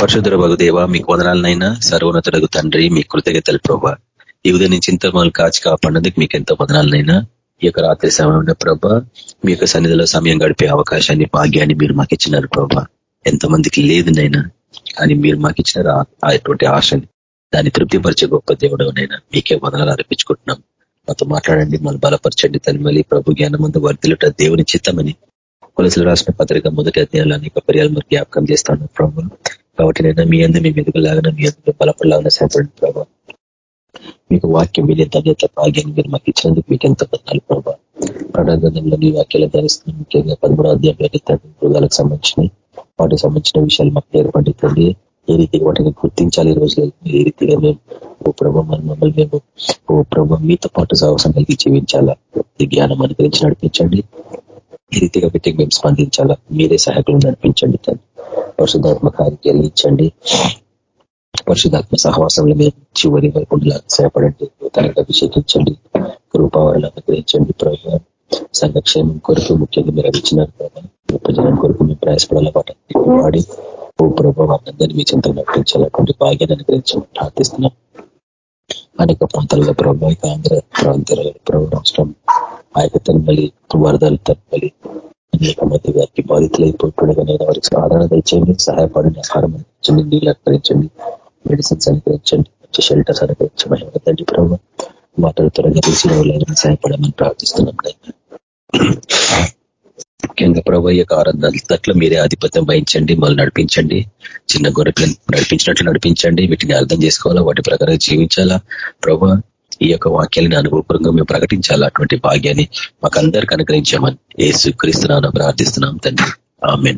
పరిశుద్ధ బగు దేవ మీకు వదనాలనైనా సర్వోన్నతుడగు తండ్రి మీ కృతజ్ఞతలు ప్రభా. ఈ ఉదయం నుంచి ఇంతర్మాలు కాచి కాపాడినందుకు మీకు ఎంతో వదనాలనైనా ఈ యొక్క రాత్రి సమయంలో ప్రభా మీ యొక్క సన్నిధిలో సమయం గడిపే అవకాశాన్ని భాగ్యాన్ని మీరు మాకు ఇచ్చినారు ప్రభా. ఎంతమందికి లేదునైనా కానీ మీరు మాకు ఇచ్చినారు అటువంటి ఆశని. దాన్ని తృప్తిపరిచే గొప్ప దేవుడవనైనా మీకే వదనాలు అర్పించుకుంటున్నాం. మాతో మాట్లాడండి మనం బలపరచండి తను మళ్ళీ ప్రభు జ్ఞానం ముందు వర్తిలుట దేవుని చిత్తమని. కొలసలు రాసిన పత్రిక మొదటి అధ్యాయాలు అనేక పర్యాలు మరి జ్ఞాపకం చేస్తాను ప్రభు. కాబట్టి నేను మీ అందరూ మేము ఎదుగులాగా మీ అందరూ బలపడలాగా సహాయపడండి ప్రభావ మీకు వాక్యం వినే ధన్యత భాగ్యాన్ని మీరు మాకు ఇచ్చినందుకు మీకు ఎంత బద్దాలు ప్రభావ ప్రణాగంధంలో మీ వాక్యాలు ధరిస్తున్నాం ముఖ్యంగా పదమూడు అధ్యాయాలు మృగాలకు సంబంధించినవి వాటికి సంబంధించిన విషయాలు మాకు ఏర్పడుతుంది ఏ రీతిగా వాటిని గుర్తించాలి ఈ రోజులో ఏ రీతిగా మేము ఓ ప్రభావ మమ్మల్ని మేము ఓ ప్రభావ మీతో పాటు సాహసం కలిగి జీవించాలా? జ్ఞానం అనుకరించి నడిపించండి. ఈ రీతిగా పెట్టి మేము స్పందించాలా? మీరే సహాయకులు నడిపించండి తను పరిశుధాత్మ కార్యాలు ఇచ్చండి. పరిశుధాత్మ సహవాసంలో మీరు చివరి వరకు సహాయపడండి. తనకు అభిషేకించండి. కృపావరణ అనుగ్రహించండి ప్రభావ సంఘక్షేమం కొరకు ముఖ్యంగా మీరు అభిచ్చినారు గొప్ప జనం కొరకు మేము ప్రయాసపడాల? వాడి ఓ ప్రభావ అందరినీ మీ చింత నటించాలటువంటి భాగ్యాన్ని అనుగ్రహించమని ప్రార్థిస్తున్నాం. అనేక ప్రాంతాల్లో ప్రభావ ఆంధ్ర ప్రాంతాలలో ప్రభు రాష్ట్రం ఆ యొక్క తనమలి వరదలు తనమలి అనేక మంది వారికి బాధితులైపోతుండగా నేను వారికి ఆదరణ తెచ్చండి సహాయపడండి ఆహారం అనుగ్రహించండి నీళ్ళు అనుకరించండి మెడిసిన్స్ అనుకరించండి మంచి షెల్టర్స్ అనుకరించమని తండ్రి ప్రభావ మాటలు త్వరగా తెలిసిన వాళ్ళని సహాయపడమని ప్రార్థిస్తున్నాం ముఖ్యంగా ప్రభు యొక్క ఆరాధన మీరే ఆధిపత్యం వహించండి మళ్ళీ నడిపించండి చిన్న గొర్రెలను నడిపించినట్లు నడిపించండి వీటిని అర్థం చేసుకోవాలా వాటి ప్రకారం జీవించాలా? ప్రభు ఈ యొక్క వాక్యాలను అనుభవపూర్వంగా మేము ప్రకటించాలి అటువంటి భాగ్యాన్ని మాకందరికి అనుగ్రహించామని ఏసు క్రీస్తున్నా ప్రార్థిస్తున్నాం తండ్రి. ఆమె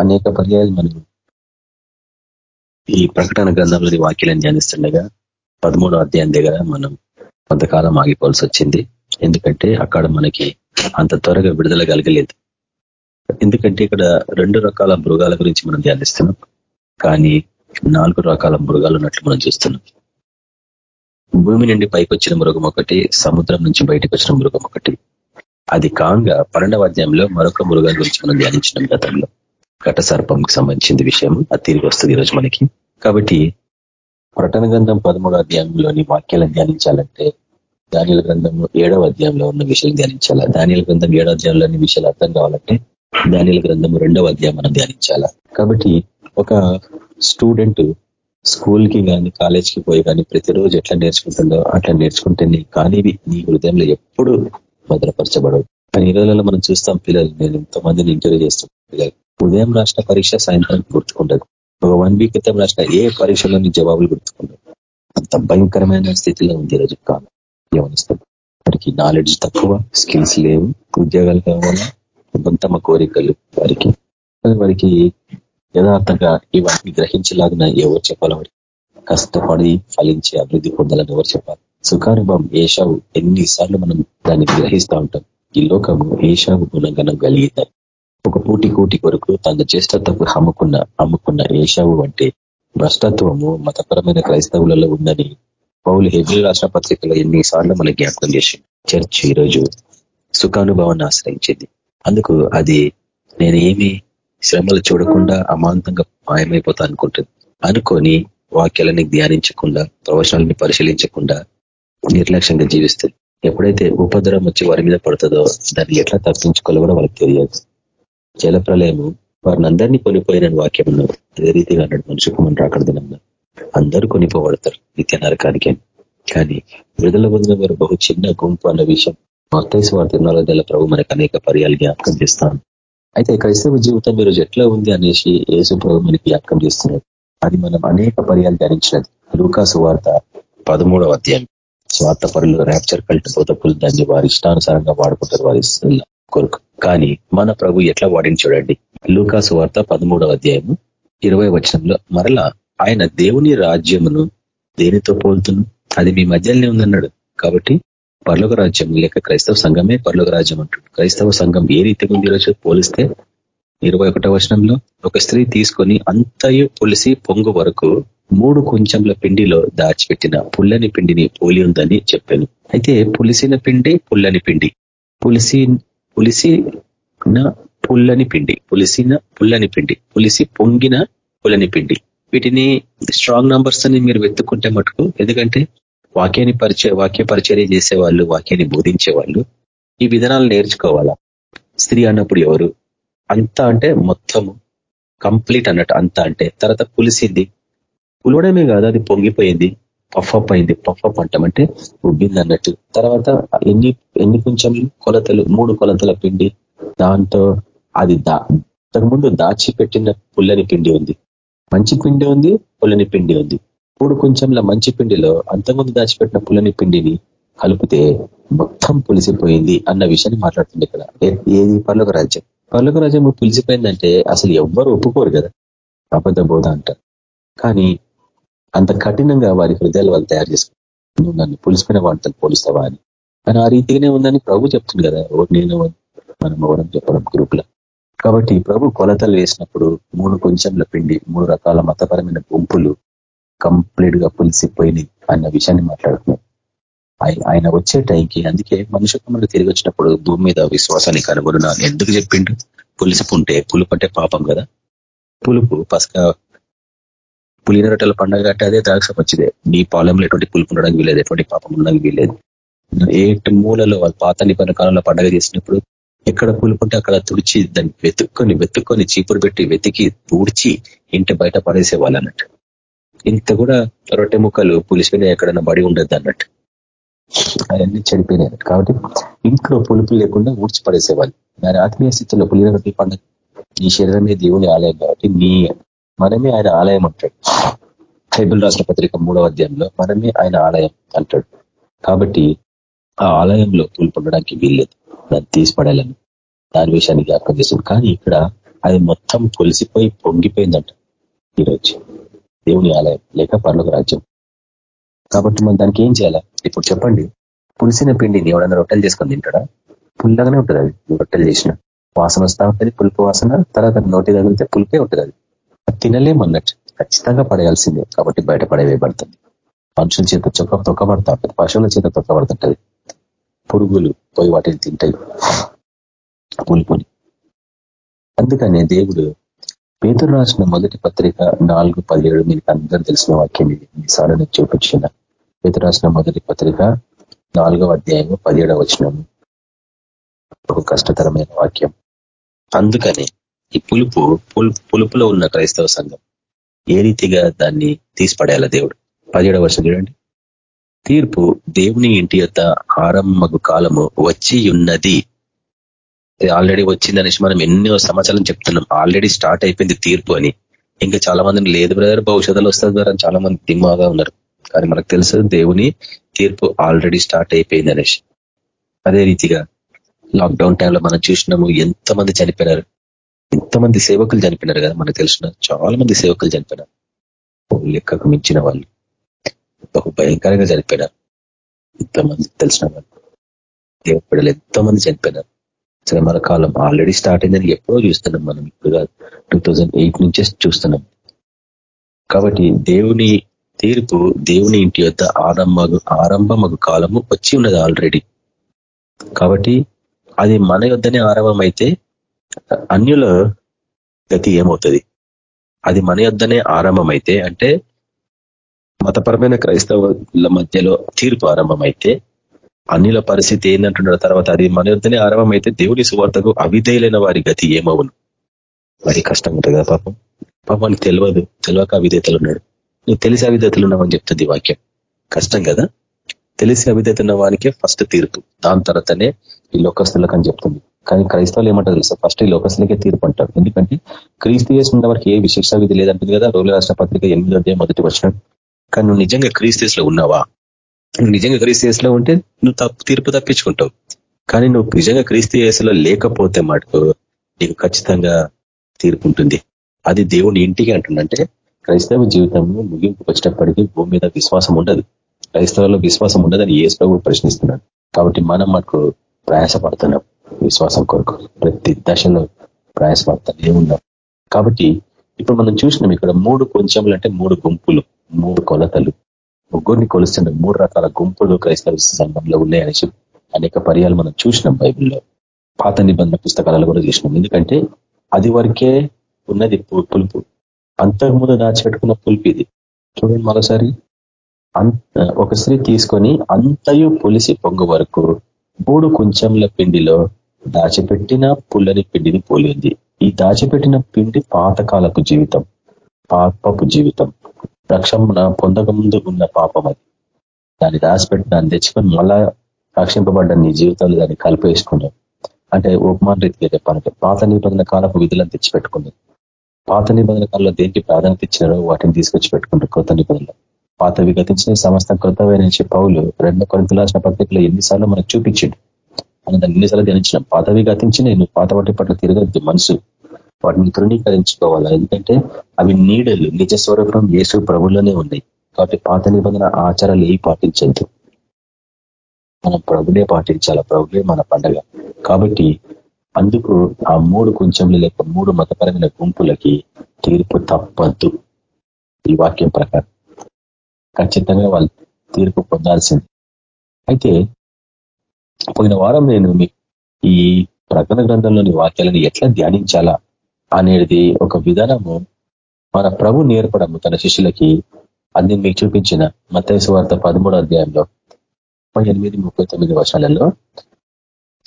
అనేక పర్యాలు మనం ఈ ప్రకటన గ్రంథంలోని వాక్యాలను ధ్యానిస్తుండగా పదమూడో అధ్యాయం దగ్గర మనం కొంతకాలం ఆగిపోవాల్సి వచ్చింది. ఎందుకంటే అక్కడ మనకి అంత త్వరగా విడుదల కలగలేదు. ఎందుకంటే ఇక్కడ రెండు రకాల మృగాల గురించి మనం ధ్యానిస్తున్నాం. కానీ నాలుగు రకాల మృగాలు ఉన్నట్లు మనం చూస్తున్నాం. భూమి నుండి పైకి వచ్చిన మృగం ఒకటి సముద్రం నుంచి బయటకు వచ్చిన మృగం ఒకటి. అది కాంగా పన్నెండవ అధ్యాయంలో మరొక మృగాల గురించి మనం ధ్యానించినాం గతంలో. ఘట సర్పంకి సంబంధించిన విషయం అది తిరిగి వస్తుంది ఈరోజు మనకి. కాబట్టి ప్రటన గ్రంథం పదమూడు అధ్యాయంలోని వాక్యాలను ధ్యానించాలంటే ధాన్యుల గ్రంథము ఏడవ అధ్యాయంలో ఉన్న విషయాలు ధ్యానించాలా? ధాన్యుల గ్రంథం ఏడవ అధ్యాయంలోని విషయాలు అర్థం కావాలంటే ధాన్యుల గ్రంథము రెండవ అధ్యాయం మనం ధ్యానించాలా? కాబట్టి ఒక స్టూడెంట్ స్కూల్కి కానీ కాలేజ్కి పోయి కానీ ప్రతిరోజు ఎట్లా నేర్చుకుంటుందో అట్లా నేర్చుకుంటే నీ కానీ నీ హృదయంలో ఎప్పుడు భద్రపరచబడవు. కానీ ఈ రోజులలో మనం చూస్తాం పిల్లలు నేను ఎంతోమందిని ఇంటర్వ్యూ చేస్తాం పిల్లలు ఉదయం రాష్ట్ర పరీక్ష సాయంత్రం గుర్తుకుండదు. ఒక వన్ వీక్ క్రితం రాసిన ఏ పరీక్షలోని జవాబులు గుర్తుకుండదు అంత భయంకరమైన స్థితిలో ఉంది ఈరోజు కాలం. ఏమనిస్తుంది? వారికి నాలెడ్జ్ తక్కువ స్కిల్స్ లేవు ఉద్యోగాలు కావాలా? కొంతమ కోరికలు వారికి. వారికి యథార్థంగా ఇవన్నీ గ్రహించలాగిన ఎవరు చెప్పాలి కష్టపడి ఫలించి అభివృద్ధి పొందాలని ఎవరు చెప్పాలి? సుఖానుభవం ఏషావు ఎన్నిసార్లు మనం దాన్ని గ్రహిస్తూ ఉంటాం. ఈ లోకము ఏషావు గుణగణం కలిగిద్దాం ఒక పూటి కూటి కొరకు తన జ్యేష్ఠతకు అమ్ముకున్న అమ్ముకున్న ఏషావు అంటే భ్రష్టత్వము మతపరమైన క్రైస్తవులలో ఉందని పౌలు హెబ్రి రాష్ట్ర పత్రికలో ఎన్నిసార్లు మనం జ్ఞాపకం చేసి చర్చ్ ఈరోజు సుఖానుభవాన్ని ఆశ్రయించింది. అందుకు అది నేను ఏమి శ్రమలు చూడకుండా అమాంతంగా మాయమైపోతా అనుకుంటుంది అనుకొని వాక్యాలని ధ్యానించకుండా ప్రవచనాలని పరిశీలించకుండా నిర్లక్ష్యంగా జీవిస్తుంది. ఎప్పుడైతే ఉపద్రవం వచ్చి వారి మీద పడుతుందో దాన్ని ఎట్లా తప్పించుకోవాలో కూడా వాళ్ళకి తెలియదు. జల ప్రళయము వారిని అందరినీ కొనిపోయిన వాక్యం ఉన్నారు అదే రీతిగా అన్నాడు మనుషుకు మనం రాకడదనన్నా అందరూ కొనిపోబడతారు నిత్య నరకానికి. కానీ విడుదల పొందిన వారు బహు చిన్న గుంపు అన్న విషయం. మత్తైసు వారి తిరునాల ప్రభు మనకు అనేక పర్యాలు జ్ఞాపకం చేస్తాను. అయితే క్రైస్తవ జీవితం మీరు ఎట్లా ఉంది అనేసి యేసుప్రభు మనకి వ్యాఖ్యం చేస్తున్నారు అది మనం అనేక పర్యాలు ధ్యానించినది. లూకాసు వార్త పదమూడవ అధ్యాయం. స్వార్థ పరులు ర్యాప్చర్ కల్ట్ బోధకులు దాన్ని వారి ఇష్టానుసారంగా వాడుకుంటారు వారి కొరకు. కానీ మన ప్రభు ఎట్లా వాడిని చూడండి. లూకాసు వార్త పదమూడవ అధ్యాయము ఇరవై వచనంలో మరలా ఆయన దేవుని రాజ్యమును దేనితో పోల్తును? అది మీ మధ్యలోనే ఉందన్నాడు. కాబట్టి పర్లోక రాజ్యం లేక క్రైస్తవ సంఘమే పర్లోక రాజ్యం అంటుంది క్రైస్తవ సంఘం ఏ రీతిగా ఉంది ఈరోజు? పోలిస్తే ఇరవై ఒకటో వచనంలో ఒక స్త్రీ తీసుకొని అంతయు పులిసి పొంగు వరకు మూడు కొంచెంల పిండిలో దాచిపెట్టిన పుల్లని పిండిని పోలి ఉందని చెప్పాను. అయితే పులిసిన పిండి పుల్లని పిండి. పులిసి పులిసిన పుల్లని పిండి. పులిసిన పుల్లని పిండి. పులిసి పొంగిన పుల్లని పిండి. వీటిని స్ట్రాంగ్ నంబర్స్ అని మీరు వెతుక్కుంటే మటుకు ఎందుకంటే వాక్యాన్ని పరిచయ వాక్య పరిచర్య చేసేవాళ్ళు వాక్యాన్ని బోధించే వాళ్ళు ఈ విధానాలు నేర్చుకోవాలా? స్త్రీ అన్నప్పుడు ఎవరు? అంత అంటే మొత్తము కంప్లీట్ అన్నట్టు అంత అంటే. తర్వాత పులిసింది. పులవడమే కాదు అది పొంగిపోయింది. పఫప్ అయింది. పఫప్ అంటామంటే ఉబ్బింది అన్నట్టు. తర్వాత ఎన్ని ఎన్ని కొంచెం కొలతలు? మూడు కొలతల పిండి. దాంతో అది దా ముందు దాచిపెట్టిన పుల్లని పిండి ఉంది. మంచి పిండి ఉంది పుల్లని పిండి ఉంది. మూడు కొంచెంల మంచి పిండిలో అంతకుముందు దాచిపెట్టిన పుల్లని పిండిని కలిపితే మొత్తం పులిసిపోయింది అన్న విషయాన్ని మాట్లాడుతుంది ఇక్కడ. ఏది? పర్లోక రాజ్యం. పర్లోక రాజ్యం పులిసిపోయిందంటే అసలు ఎవ్వరు ఒప్పుకోరు కదా. అబద్ధ బోధ అంటారు. కానీ అంత కఠినంగా వారి హృదయాలు వాళ్ళు తయారు చేసుకున్నారు నువ్వు నన్ను పులిసిపోయిన వాటితో పోలిస్తావా అని. కానీ ఆ రీతిగానే ఉందని ప్రభు చెప్తుంది కదా. నేను మనం ఎవరం చెప్పడం గ్రూప్ కాబట్టి ప్రభు కొలతలు వేసినప్పుడు మూడు కొంచెంల పిండి మూడు రకాల మతపరమైన గుంపులు కంప్లీట్గా పులిసిపోయింది అన్న విషయాన్ని మాట్లాడుతున్నాడు ఆయన వచ్చే టైంకి అందుకే మనుషు కుమారుడు తిరిగి వచ్చినప్పుడు భూమి మీద విశ్వాసాన్ని కనుగొన ఎందుకు చెప్పిండు పులిసిపుంటే పులుపు అంటే పాపం కదా. పులుపు పసక పులిన రొట్టెల పండగ అంటే అదే ద్రాక్ష వచ్చిదే నీ పాలెంలో ఎటువంటి పులుపు ఉండడానికి వీలేదు ఎటువంటి పాపం ఉండడానికి వీలేదు. ఏ మూలలో వాళ్ళు పాత నిబంధన కాలంలో పండగ చేసినప్పుడు ఎక్కడ పులుపుంటే అక్కడ తుడిచి దాన్ని వెతుక్కొని వెతుక్కొని చీపురు పెట్టి వెతికి తుడిచి ఇంటి బయట పడేసేవాళ్ళు అన్నట్టు. ఇంత కూడా రొట్టె ముక్కలు పులిసిపోయినా ఎక్కడన్నా బడి ఉండద్దు అన్నట్టు. అవన్నీ చనిపోయినాయి కాబట్టి ఇంట్లో పులుపు లేకుండా ఊడ్చి పడేసేవాళ్ళు. దాని ఆత్మీయ స్థితిలో పులిన రొట్టె పండుగ ఈ శరీరమే దేవుని ఆలయం కాబట్టి నీ మనమే ఆయన ఆలయం అంటాడు. బైబిల్ రాష్ట్ర పత్రిక మూడవ అధ్యాయంలో మనమే ఆయన ఆలయం అంటాడు. కాబట్టి ఆ ఆలయంలో పులుపొండడానికి వీల్లేదు. దాన్ని తీసిపడాలని దాని విషయాన్ని జ్ఞాపకం చేస్తుంది కానీ ఇక్కడ అది మొత్తం పొలిసిపోయి పొంగిపోయిందంట ఈరోజు. దేవుని ఆలయం లేక పర్లోక రాజ్యం. కాబట్టి మనం దానికి ఏం చేయాలా? ఇప్పుడు చెప్పండి. పులిసిన పిండిని ఎవడన్నా రొట్టెలు చేసుకొని తింటాడా? పుల్లగానే ఉంటుంది అది. రొట్టెలు చేసిన వాసన వస్తాది ఉంటుంది పులుపు వాసన తర్వాత నోటి తగిలితే పులిపే ఉంటుంది అది. తినలేమన్నట్టు ఖచ్చితంగా పడేయాల్సిందే. కాబట్టి బయట పడవేయబడుతుంది. మనుషుల చేత చొక్క తొక్కబడతా ఉంటుంది పశువుల చేత తొక్కబడుతుంటది. పురుగులు పోయి వాటిని తింటాయి. పులుపుని. అందుకనే దేవుడు పేదరు రాసిన మొదటి పత్రిక నాలుగు పదిహేడు మీకు అందరూ తెలిసిన వాక్యం ఇది. ఈసారి నేను చూపించిన పేదరు రాసిన మొదటి పత్రిక నాలుగవ అధ్యాయము పదిహేడవ వచనము ఒక కష్టతరమైన వాక్యం. అందుకనే ఈ పులుపు పులుపులో ఉన్న క్రైస్తవ సంఘం ఏ రీతిగా దాన్ని తీసిపడేయాల దేవుడు? పదిహేడవ వర్షం చూడండి. తీర్పు దేవుని ఇంటి యొక్క ఆరంభకు కాలము వచ్చి ఉన్నది. ఆల్రెడీ వచ్చిందనేసి మనం ఎన్నో సమాచారం చెప్తున్నాం. ఆల్రెడీ స్టార్ట్ అయిపోయింది తీర్పు అని. ఇంకా చాలా మంది లేదు బ్రదర్ భవిష్యత్తులో వస్తుంది ద్వారా చాలా మంది దిమ్మాగా ఉన్నారు. కానీ మనకు తెలుసు దేవుని తీర్పు ఆల్రెడీ స్టార్ట్ అయిపోయింది అనేసి. అదే రీతిగా లాక్డౌన్ టైంలో మనం చూసినాము ఎంతమంది చనిపోయినారు. ఎంతమంది సేవకులు చనిపోయినారు కదా మనకు తెలిసిన చాలా మంది సేవకులు చనిపోయినారు. లెక్కకు మించిన వాళ్ళు. బహు భయంకరంగా చనిపోయినారు. ఎంతమంది తెలిసిన వాళ్ళు. దేవుడు బిడ్డలు ఎంతోమంది చనిపోయినారు. శ్రమల కాలం ఆల్రెడీ స్టార్ట్ అయిందని ఎప్పుడో చూస్తున్నాం మనం ఇప్పుడు టూ థౌజండ్ ఎయిట్ నుంచే చూస్తున్నాం. కాబట్టి దేవుని తీర్పు దేవుని ఇంటి యొక్క ఆరంభ ఆరంభమగు కాలము వచ్చి ఉన్నది ఆల్రెడీ కాబట్టి అది మన యొద్దనే ఆరంభం అయితే అన్యుల గతి ఏమవుతుంది? అది మన యొద్దనే ఆరంభమైతే అంటే మతపరమైన క్రైస్తవుల మధ్యలో తీర్పు ఆరంభమైతే అన్నిల పరిస్థితి ఏంటంటున్నాడు తర్వాత అది మన యొద్దనే ఆరంభమైతే దేవుని సువార్తకు అవిధేయులైన వారి గతి ఏమవును? మరి కష్టం ఉంటుంది కదా పాపం. పాపం తెలియదు తెలియక అవిధేతలు ఉన్నాడు నువ్వు తెలిసి అవిధేతలు ఉన్నావని చెప్తుంది వాక్యం. కష్టం కదా? తెలిసి అవిధేత ఉన్న వానికే ఫస్ట్ తీర్పు. దాని తర్వాతనే ఈ లోకస్తులకు అని చెప్తుంది. కానీ క్రైస్తవులు ఏమంటారు తెలుసా? ఫస్ట్ ఈ లోకస్తులకే తీర్పు అంటారు. ఎందుకంటే క్రీస్తు చేసిన వారికి ఏ విశేష విధి లేదంటుంది కదా? రోగుల రాష్ట్ర పత్రిక ఎనిమిది మొదటి వచ్చిన కానీ నువ్వు నిజంగా క్రీస్తులో ఉన్నావా? నువ్వు నిజంగా క్రీస్తు ఉంటే నువ్వు తప్పు తీర్పు తప్పించుకుంటావు. కానీ నువ్వు నిజంగా క్రీస్తు యేసులో లేకపోతే మటుకు నీకు ఖచ్చితంగా తీర్పు ఉంటుంది. అది దేవుని ఇంటికి అంటుండంటే క్రైస్తవ జీవితంలో ముగింపుకు వచ్చేటప్పటికీ భూమి మీద విశ్వాసం ఉండదు. క్రైస్తవుల్లో విశ్వాసం ఉండదని ఏ కూడా ప్రశ్నిస్తున్నాడు. కాబట్టి మనం మటుకు ప్రయాసపడుతున్నాం విశ్వాసం కొరకు ప్రతి దశలో ప్రయాసపడతానే ఉన్నాం కాబట్టి ఇప్పుడు మనం చూసినాం ఇక్కడ మూడు కొంచెంలు అంటే మూడు గుంపులు మూడు కొలతలు. ముగ్గురిని కొలుస్తున్న మూడు రకాల గుంపులు క్రైస్తవ సంఘంలో ఉన్నాయనేసి అనేక పర్యాలు మనం చూసినాం బైబిల్లో. పాత నిబంధన పుస్తకాలలో కూడా చూసినాం. ఎందుకంటే అది వరకే ఉన్నది పులుపు. అంతకుముందు దాచిపెట్టుకున్న పులుపు ఇది. చూడండి మరోసారి. ఒక స్త్రీ తీసుకొని అంతయు పులిసి పొంగు వరకు మూడు కొంచెంల పిండిలో దాచిపెట్టిన పుల్లని పిండిని పోలింది. ఈ దాచిపెట్టిన పిండి పాతకాలపు జీవితం పాపపు జీవితం. రక్షణ పొందక ముందు ఉన్న పాపం అది. దాన్ని దాచిపెట్టి దాన్ని తెచ్చుకొని మళ్ళా రక్షింపబడ్డ నీ జీవితంలో దాన్ని కలిపేసుకున్నావు అంటే ఉపమాన రీతిగా చెప్పాలంటే పాత నిబంధన కాలపు విధులను తెచ్చిపెట్టుకున్నావు పాత నిబంధన కాలంలో దేనికి ప్రాధాన్యత ఇచ్చినారో వాటిని తీసుకొచ్చి పెట్టుకుంటారు కొత్త నిబంధనలు. పాత విగతించిన సమస్త కృతమైన పౌలు రెండు కొరింత రాసిన పత్రికలో ఎన్నిసార్లు మనకు చూపించిండు. మనం దాన్ని ఎన్నిసార్లు ధ్యానించినాం. పాతవి గతించి నేను పాత పట్టి పట్ల తిరగద్దు మనసు వాటిని తృణీకరించుకోవాలా? ఎందుకంటే అవి నీడలు నిజ స్వరూపం యేసు ప్రభులోనే ఉన్నాయి. కాబట్టి పాత నిబంధన ఆచారాలు ఏవి పాటించద్దు. మనం ప్రభులే పాటించాల? ప్రభులే మన పండగ. కాబట్టి అందుకు ఆ మూడు కొంచెంలు లేక మూడు మతపరమైన గుంపులకి తీర్పు తప్పద్దు ఈ వాక్యం ప్రకారం. ఖచ్చితంగా వాళ్ళు తీర్పు పొందాల్సింది. అయితే పోయిన వారం నేను ఈ ప్రకటన గ్రంథంలోని వాక్యాలను ఎట్లా ధ్యానించాలా? అనేది ఒక విధానము మన ప్రభు నేర్పడము తన శిష్యులకి. అన్ని మీకు చూపించిన మతేసు వార్త పదమూడో అధ్యాయంలో ఎనిమిది ముప్పై తొమ్మిది వర్షాలలో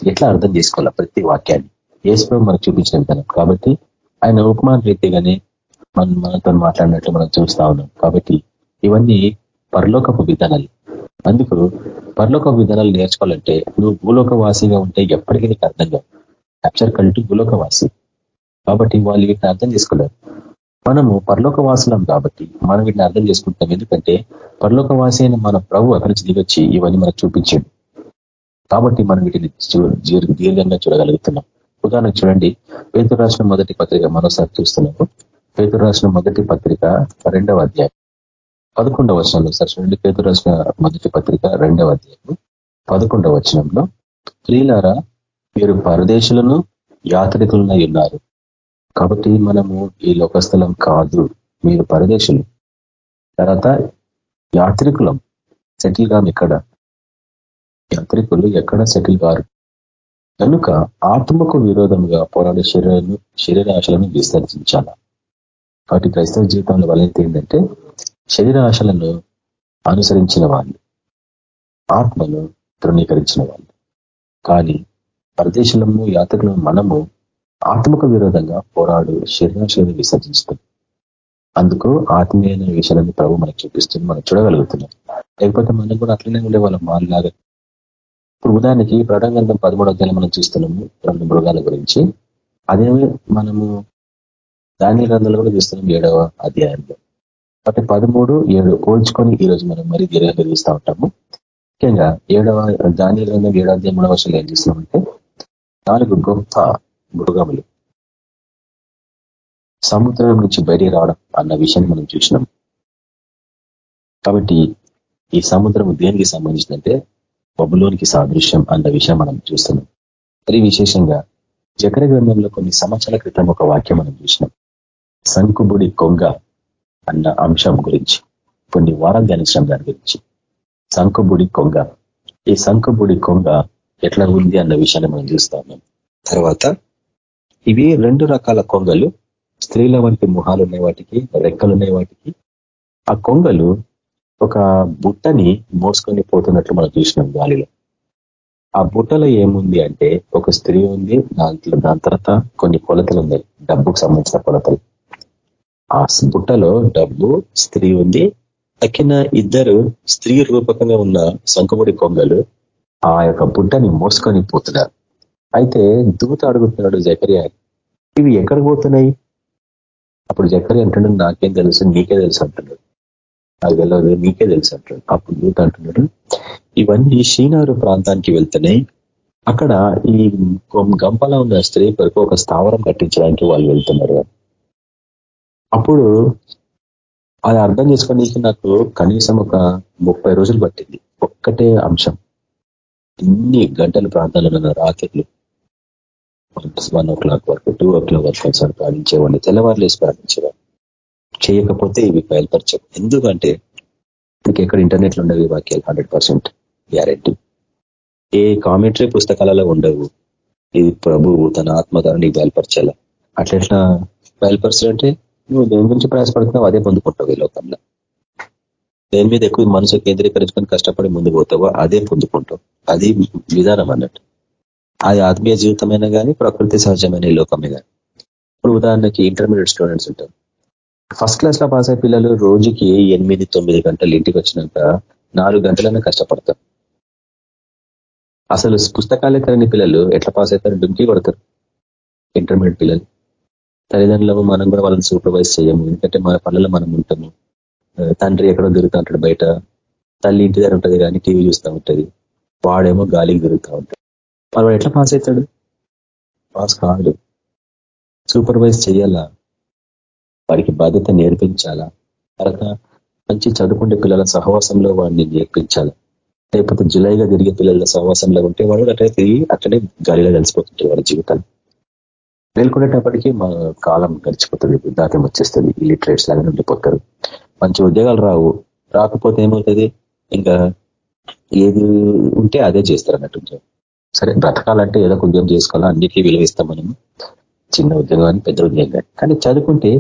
ఎట్లా అర్థం చేసుకోవాలా ప్రతి వాక్యాన్ని? ఏసు మనకు చూపించిన విధానం. కాబట్టి ఆయన ఉపమాన రీతిగానే మనం మనతో మాట్లాడినట్లు మనం చూస్తా ఉన్నాం. కాబట్టి ఇవన్నీ పరలోకపు విధానాలు. అందుకు పరలోక విధానాలు నేర్చుకోవాలంటే నువ్వు భూలోకవాసిగా ఉంటే ఎప్పటికీ నీకు అర్థం కాదు. క్యాప్చర్ కల్టు భూలోకవాసి. కాబట్టి వాళ్ళు వీటిని అర్థం చేసుకున్నారు మనము పరలోక వాసులం కాబట్టి మనం వీటిని అర్థం చేసుకుంటాం. ఎందుకంటే పరలోక వాసి అయిన మన ప్రభు అక్కడి నుంచి దిగొచ్చి ఇవన్నీ మనకు చూపించండి. కాబట్టి మనం వీటిని దీర్ఘంగా చూడగలుగుతున్నాం. ఉదాహరణకు చూడండి. పేతురు రాసిన మొదటి పత్రిక మరోసారి చూస్తున్నాము. పేతురు రాసిన మొదటి పత్రిక రెండవ అధ్యాయం. పదకొండవ వచనంలో సార్ చూడండి. పేతురు రాసిన మొదటి పత్రిక రెండవ అధ్యాయం పదకొండవ వచనంలో స్త్రీలారా మీరు పరదేశులను యాత్రికులనై ఉన్నారు. కాబట్టి మనము ఈ లోకస్థలం కాదు మీరు పరదేశులు తర్వాత యాత్రికులం సెటిల్ కాము ఇక్కడ యాత్రికులు ఎక్కడ సెటిల్ కారు కనుక ఆత్మకు విరోధంగా పోరాడే శరీరాలను శరీరాశలను విసర్జించాల కాబట్టి క్రైస్తవ జీవితంలో వాళ్ళైతే ఏంటంటే శరీరాశలను అనుసరించిన వాళ్ళు ఆత్మను తృణీకరించిన వాళ్ళు. కానీ పరదేశంలో యాత్రికులను మనము ఆత్మకు విరోధంగా పోరాడు శరీరాశలను విసర్జిస్తుంది అందుకు ఆత్మీయమైన విషయాలను ప్రభు మనకు చూపిస్తుంది మనం చూడగలుగుతున్నాం. లేకపోతే మనం కూడా అట్లనే ఉండేవాళ్ళం వాళ్ళలాగా ఇప్పుడు ఉదాహరణకి ప్రటంగంధం పదమూడు అధ్యాయులు మనం చూస్తున్నాము రెండు మృగాల గురించి. అదే మనము ధాన్య గ్రంథాలు కూడా చూస్తున్నాం ఏడవ అధ్యాయంలో. అంటే పదమూడు ఏడు పోల్చుకొని ఈరోజు మనం మరీ దీర్ఘంగా చూస్తూ ఉంటాము. ముఖ్యంగా ఏడవ ధాన్య గ్రంథం ఏడవ అధ్యాయం మూడవ వర్షాలు ఏం చేస్తున్నామంటే నాలుగు గొప్ప మృగములు. సముద్రం నుంచి బయటికి రావడం అన్న విషయాన్ని మనం చూసినాం. కాబట్టి ఈ సముద్రం దేనికి సంబంధించిందంటే బబులోనికి సాదృశ్యం అన్న విషయం మనం చూస్తున్నాం. మరి విశేషంగా జకర గ్రంథంలో కొన్ని సంవత్సరాల క్రితం ఒక వాక్యం మనం చూసినాం. సంకుబుడి కొంగ అన్న అంశం గురించి కొన్ని వారాలు ధ్యానించడం దాని గురించి. సంకుబుడి కొంగ. ఈ సంకుబుడి కొంగ ఎట్లా ఉంది అన్న విషయాన్ని మనం చూస్తాం తర్వాత ఇవి రెండు రకాల కొంగలు. స్త్రీల వంటి ముఖాలు ఉన్నాయి వాటికి రెక్కలు ఉన్నాయి వాటికి. ఆ కొంగలు ఒక బుట్టని మోసుకొని పోతున్నట్లు మనం చూసినాం గాలిలో. ఆ బుట్టలో ఏముంది అంటే ఒక స్త్రీ ఉంది దాంట్లో దాని తర్వాత కొన్ని కొలతలు ఉన్నాయి. డబ్బుకు సంబంధించిన కొలతలు. ఆ బుట్టలో డబ్బు స్త్రీ ఉంది. తక్కిన ఇద్దరు స్త్రీ రూపకంగా ఉన్న సంకుముడి కొంగలు ఆ యొక్క బుట్టని మోసుకొని పోతున్నారు. అయితే దూత అడుగుతున్నాడు జకర్యా? ఇవి ఎక్కడికి పోతున్నాయి? అప్పుడు జకరి అంటున్నాడు నాకేం తెలుసు నీకే తెలుసు అంటున్నాడు అది వెళ్ళదు నీకే తెలుసు అంటున్నాడు అప్పుడు దూత అంటున్నాడు ఇవన్నీ షీనారు ప్రాంతానికి వెళ్తున్నాయి. అక్కడ ఈ గంపలా ఉన్న స్త్రీ కొరకు ఒక స్థావరం కట్టించడానికి వాళ్ళు వెళ్తున్నారు. అప్పుడు అది అర్థం చేసుకోవడానికి నాకు కనీసం ఒక ముప్పై రోజులు పట్టింది. ఒక్కటే అంశం. ఇన్ని గంటల ప్రాంతాల్లో రాత్రులు. వన్ ఓ క్లాక్ వరకు టూ ఓ క్లాక్ వరకు ఒకసారి ప్రార్థించేవాడిని తెల్లవారులు వేసి చేయకపోతే ఇవి బయలుపరచవు. ఎందుకంటే మీకు ఎక్కడ ఇంటర్నెట్లో ఉండవు వాక్యాలు హండ్రెడ్ పర్సెంట్ గ్యారెంటీ ఏ కామెంటరీ పుస్తకాలలో ఉండవు. ఇది ప్రభువు తన ఆత్మ ద్వారా నీకు బయలుపరచాల. అట్లా ఎట్లా బయలుపరచాలంటే నువ్వు దేని గురించి ప్రయాసపడుతున్నావు అదే పొందుకుంటావు ఈ లోకంలో. దేని మీద ఎక్కువ మనసు కేంద్రీకరించుకొని కష్టపడి ముందు పోతావో అదే పొందుకుంటావు. అది విధానం అన్నట్టు. అది ఆత్మీయ జీవితమైనా కానీ ప్రకృతి సహజమైన లోకమే కానీ ఇప్పుడు ఉదాహరణకి ఇంటర్మీడియట్ స్టూడెంట్స్ ఉంటారు. ఫస్ట్ క్లాస్లో పాస్ అయ్యే పిల్లలు రోజుకి ఎనిమిది తొమ్మిది గంటలు ఇంటికి వచ్చినాక నాలుగు గంటలన్నా కష్టపడతారు. అసలు పుస్తకాలే తరని పిల్లలు ఎట్లా పాస్ అవుతారు? డుంకి కొడతారు. ఇంటర్మీడియట్ పిల్లలు. తల్లిదండ్రులు మనం కూడా వాళ్ళని సూపర్వైజ్ చేయము. ఎందుకంటే మన పనులలో మనం ఉంటాము. తండ్రి ఎక్కడో తిరుగుతూ ఉంటాడు బయట. తల్లి ఇంటి దగ్గర ఉంటుంది కానీ టీవీ చూస్తూ ఉంటుంది. వాడేమో గాలికి తిరుగుతూ ఉంటాడు. వాడు ఎట్లా పాస్ అవుతాడు పాస్ కాదు సూపర్వైజ్ చేయాలా? వారికి బాధ్యత నేర్పించాలా? తర్వాత మంచి చదువుకుంటే పిల్లల సహవాసంలో వాడిని నేర్పించాలా? లేకపోతే జులైగా తిరిగే పిల్లల సహవాసంలో ఉంటే వాడు అట్లే తిరిగి అట్లనే గాలిలో కలిసిపోతుంటారు వాడి జీవితాన్ని. మేల్కొనేటప్పటికీ మా కాలం గడిచిపోతుంది వృద్ధాత్యం వచ్చేస్తుంది ఈ లిటరేట్స్ లాగా ఉండిపోతారు. మంచి ఉద్యోగాలు రావు. రాకపోతే ఏమవుతుంది? ఇంకా ఏది ఉంటే అదే చేస్తారు అన్నట్టు. సరే బ్రతకాలంటే ఏదో ఒక ఉద్యోగం చేసుకోవాలా? అన్నిటికీ విలువిస్తాం మనము. చిన్న ఉద్యోగం అని పెద్ద ఉద్యోగం కానీ కానీ చదువుకుంటే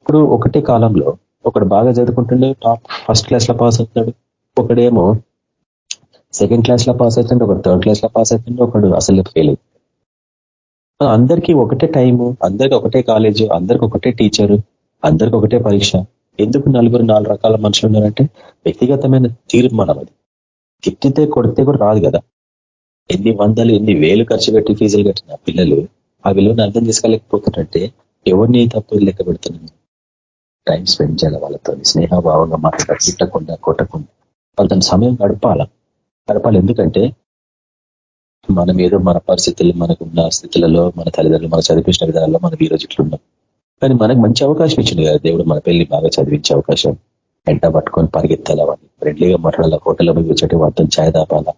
ఇప్పుడు ఒకటే కాలంలో ఒకడు బాగా చదువుకుంటుండే టాప్ ఫస్ట్ క్లాస్లో పాస్ అవుతాడు ఒకడేమో సెకండ్ క్లాస్లో పాస్ అవుతుండే ఒకడు థర్డ్ క్లాస్లో పాస్ అవుతుండే ఒకడు అసలు ఫెయిల్ అవుతుంది అందరికీ ఒకటే టైము అందరికి ఒకటే కాలేజ్ అందరికి ఒకటే టీచరు అందరికి ఒకటే పరీక్ష. ఎందుకు నలుగురు నాలుగు రకాల మనుషులు ఉన్నారంటే వ్యక్తిగతమైన తీర్మానం అది. తిట్టితే కొడితే కూడా రాదు కదా. ఎన్ని వందలు ఎన్ని వేలు ఖర్చు పెట్టి ఫీజులు కట్టిన పిల్లలు ఆ విలువను అర్థం చేసుకోలేకపోతుంటే ఎవరిని తప్పు లెక్క పెడుతున్నాను టైం స్పెండ్ చేయాలి వాళ్ళతో స్నేహభావంగా మాట్లాడ తిట్టకుండా కొట్టకుండా. వాళ్ళతో సమయం గడపాల? గడపాలి ఎందుకంటే మనం ఏదో మన పరిస్థితులు మనకు ఉన్న స్థితులలో మన తల్లిదండ్రులు మన చదివించిన విధానాల్లో మనం ఈ రోజు ఇట్లున్నాం. కానీ మనకు మంచి అవకాశం ఇచ్చింది కదా దేవుడు మన పెళ్ళి బాగా చదివించే అవకాశం. వెంట పట్టుకొని పరిగెత్తాలా వాడిని? ఫ్రెండ్లీగా మాట్లాడాలా హోటల్లో పోయి వచ్చేటి వాళ్ళతో ఛాయ్ దాపాలా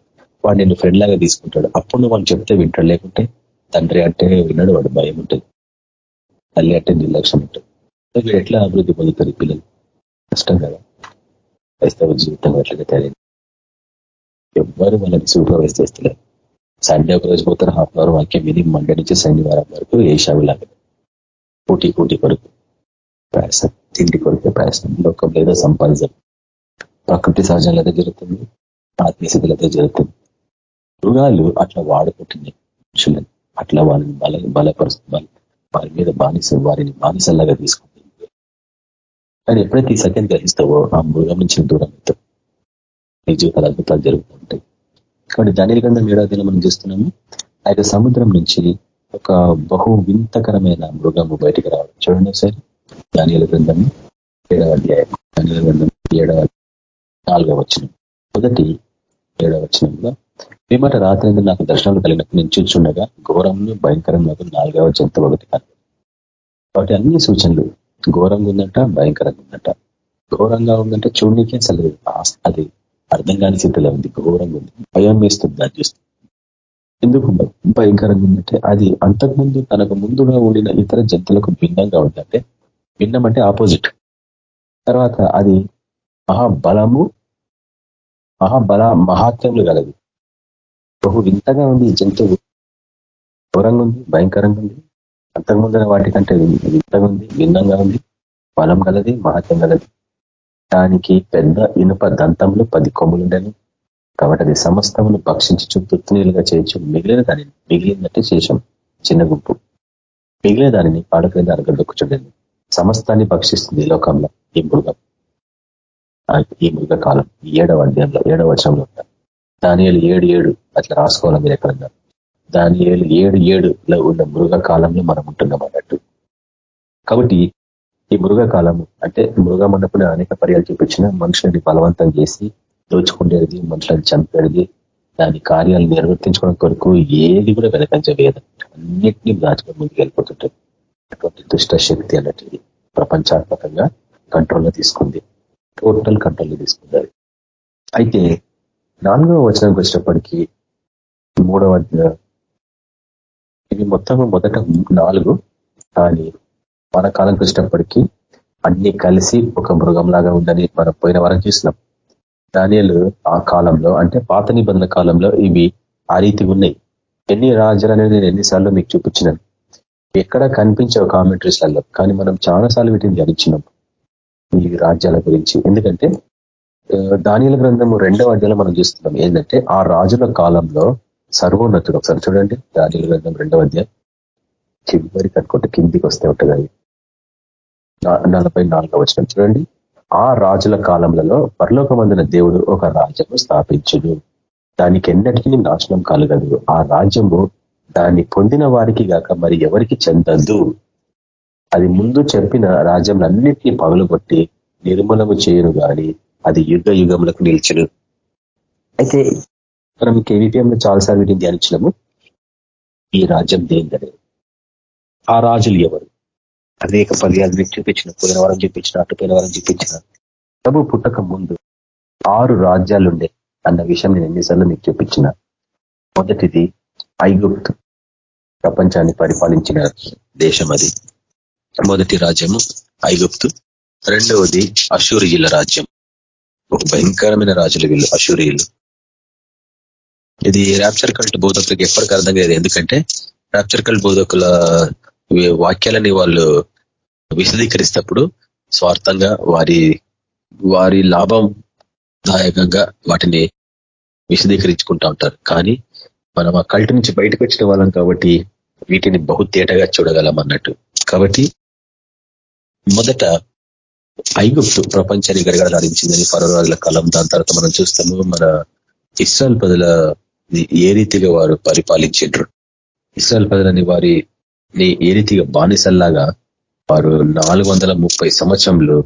వాడు నిన్ను ఫ్రెండ్ లాగా తీసుకుంటాడు. అప్పుడు నువ్వు వాళ్ళు చెప్తే వింటాడు. లేకుంటే తండ్రి అంటే విన్నాడు వాడు. భయం ఉంటుంది. తల్లి అంటే నిర్లక్ష్యం ఉంటుంది. వీళ్ళు ఎట్లా అభివృద్ధి పొందుతారు పిల్లలు? కష్టం కదా. క్రైస్తవ జీవితం ఎట్లయితే తెలియదు ఎవ్వరు వాళ్ళని సూపర్వైజ్ చేస్తలేరు సండే ఒక రోజు పోతారు హాఫ్ అవర్ వాక్యం విని మండే నుంచి శనివారం వరకు ఏ లాగా. కూటి కూటి కొరకు. ప్రయాసం తిండి కొరకు ప్రయాసం. లోకం లేదా సంపాదించం ప్రకృతి సహజంలో జరుగుతుంది. ఆత్మీయస్థితులతో జరుగుతుంది. మృగాలు అట్లా వాడుకుంటున్నాయి మనుషులని అట్లా వాళ్ళని బల బలపరుస్తుంది వారి మీద బానిస వారిని బానిసల్లాగా తీసుకుంటుంది కానీ ఎప్పుడైతే ఈ సత్యం గ్రహిస్తావో ఆ మృగం నుంచి దూరం అవుతావు. నీ జీవితాలు అద్భుతాలు జరుగుతూ ఉంటాయి. కాబట్టి దాని గ్రంథం ఏడాదిలో మనం చూస్తున్నాము ఆ సముద్రం నుంచి ఒక బహు వింతకరమైన మృగము బయటికి రావడం. చూడండి ఒకసారి. దానిల గ్రంథం ఏడవ అధ్యాయం. దానిల గ్రంథం ఏడవ నాలుగవ వచనం. మొదటి ఏడవ వచనంలో ఏమాట రాత్రి నాకు దర్శనాలు కలిగినప్పుడు నేను చూచుండగా ఘోరంలో భయంకరంగా నాలుగవ జంతువు ఒకటి కాబట్టి అన్ని సూచనలు ఘోరంగా ఉందంట భయంకరంగా ఉందంట. ఘోరంగా ఉందంటే చూడడానికి అసలు అది అర్థం కాని స్థితిలో ఉంది. ఘోరంగా ఉంది. భయం వేస్తుంది దాన్ని ఎందుకు భయంకరంగా ఉందంటే అది అంతకుముందు తనకు ముందుగా ఉండిన ఇతర జంతువులకు భిన్నంగా ఉందంటే భిన్నం అంటే ఆపోజిట్. తర్వాత అది మహాబలము మహాబల మహాత్మ్యములు కలదు. బహు వింతగా ఉంది ఈ జంతువు ఘోరంగా ఉంది భయంకరంగా ఉంది. అంతకుముందున వాటికంటే వింతగా ఉంది భిన్నంగా ఉంది. బలం గలది మహత్యం గలది. దానికి పెద్ద ఇనుప దంతంలో పది కొమ్ములుండని. కాబట్టి అది సమస్తమును భక్షించు తుత్నీలుగా చేయొచ్చు మిగిలిన దానిని మిగిలిందంటే శేషం చిన్న గుంపు. మిగిలిన దానిని పాడకైన దానికి దొక్కుచుండేది సమస్తాన్ని భక్షిస్తుంది ఈ లోకంలో ఈ మృగం. ఈ మృగ కాలం ఏడవ అధ్యాయంలో ఏడవ వచనంలో. దానియలు ఏడు ఏడు అట్లా రాసుకోవాలి మీరు ఎక్కడన్నా? దానియలు ఏడు ఏడులో ఉన్న మృగ కాలంలో మనం ఉంటున్నాం అన్నట్టు. కాబట్టి ఈ మృగ అంటే మృగం అన్నప్పుడు అనేక పర్యాలు చూపించిన మనుషులని బలవంతం చేసి దోచుకుండేది మనుషులను చంపేది దాని కార్యాలు నిర్వర్తించుకోవడం కొరకు ఏది కూడా వెనకంచలేదు అన్నిటినీ దాచుకొని ముందుకు వెళ్ళిపోతుంటుంది. అటువంటి దుష్ట శక్తి అన్నట్టు ప్రపంచాత్మకంగా కంట్రోల్లో తీసుకుంది. టోటల్ కంట్రోల్లో తీసుకుంది అయితే నాలుగవ వచనంకి వచ్చినప్పటికీ మూడవ ఇది మొత్తం మొదట నాలుగు కానీ మన కాలంకి వచ్చినప్పటికీ అన్ని కలిసి ఒక మృగంలాగా ఉందని మనం పోయిన వరం చూసినాం. దానియలు ఆ కాలంలో అంటే పాత నిబంధన కాలంలో ఇవి ఆ రీతి ఉన్నాయి. ఎన్ని రాజ్యాలు అనేది నేను ఎన్నిసార్లు మీకు చూపించినాను. ఎక్కడ కనిపించవు కామెంటరీస్లలో కానీ మనం చాలాసార్లు వీటిని ధ్యానించినాం. ఈ రాజ్యాల గురించి. ఎందుకంటే దానిల గ్రంథము రెండవ అధ్యాయంలో మనం చూస్తున్నాం. ఏంటంటే ఆ రాజుల కాలంలో సర్వోన్నతుడు ఒకసారి చూడండి. దానిల గ్రంథం రెండవ అధ్యాయం. చివరికి అనుకుంటే కిందికి వస్తే ఉంటుంది నలభై నాలుగవ వచ్చిన చూడండి. ఆ రాజుల కాలంలో పరలోకమందిన దేవుడు ఒక రాజ్యము స్థాపించుడు దానికి ఎన్నటికీ నాశనం కలగదు. ఆ రాజ్యము దాన్ని పొందిన వారికి గాక మరి ఎవరికి చెందదు. అది ముందు చెప్పిన రాజ్యంలన్నిటినీ పగలుగొట్టి నిర్మూలము చేయను గాని అది యుగ యుగములకు నిలిచను. అయితే మనం కేవీపీఎంలో చాలాసార్లు వీటిని ధ్యానించినాము. ఈ రాజ్యం దేందనే ఆ రాజులు ఎవరు? అనేక పర్యాలు మీకు చూపించిన పోయిన వారం చూపించిన అటుపోయిన వారం చూపించిన. ప్రభు పుట్టక ముందు ఆరు రాజ్యాలుండే అన్న విషయం నేను ఎన్నిసార్లు మీకు చూపించిన. మొదటిది ఐగుప్తు ప్రపంచాన్ని పరిపాలించిన దేశం అది. మొదటి రాజ్యము ఐగుప్తు. రెండవది అశూరియుల రాజ్యం. ఒక భయంకరమైన రాజులు వీళ్ళు అశూరియులు. ఇది ర్యాప్చర్ కల్ట్ బోధకులకు ఎప్పటికీ అర్థం కాదు ఎందుకంటే ర్యాప్చర్ కల్ట్ బోధకుల వాక్యాలని వాళ్ళు విశదీకరిస్తప్పుడు స్వార్థంగా వారి వారి లాభం దాయకంగా వాటిని విశదీకరించుకుంటా ఉంటారు. కానీ మనం ఆ కల్ట్ నుంచి బయటకు వచ్చిన వాళ్ళం కాబట్టి వీటిని బహుతేటగా చూడగలం అన్నట్టు. కాబట్టి మొదట ఐగుప్తు ప్రపంచాన్ని ధరించిందని పరవారుల కాలం. దాని తర్వాత మనం చూస్తాము మన ఇస్రాయల్ పదుల ఏ రీతిగా వారు పరిపాలించారు ఇస్రాయల్ పదులని వారి ఏ రీతిగా బానిసల్లాగా వారు నాలుగు సంవత్సరంలో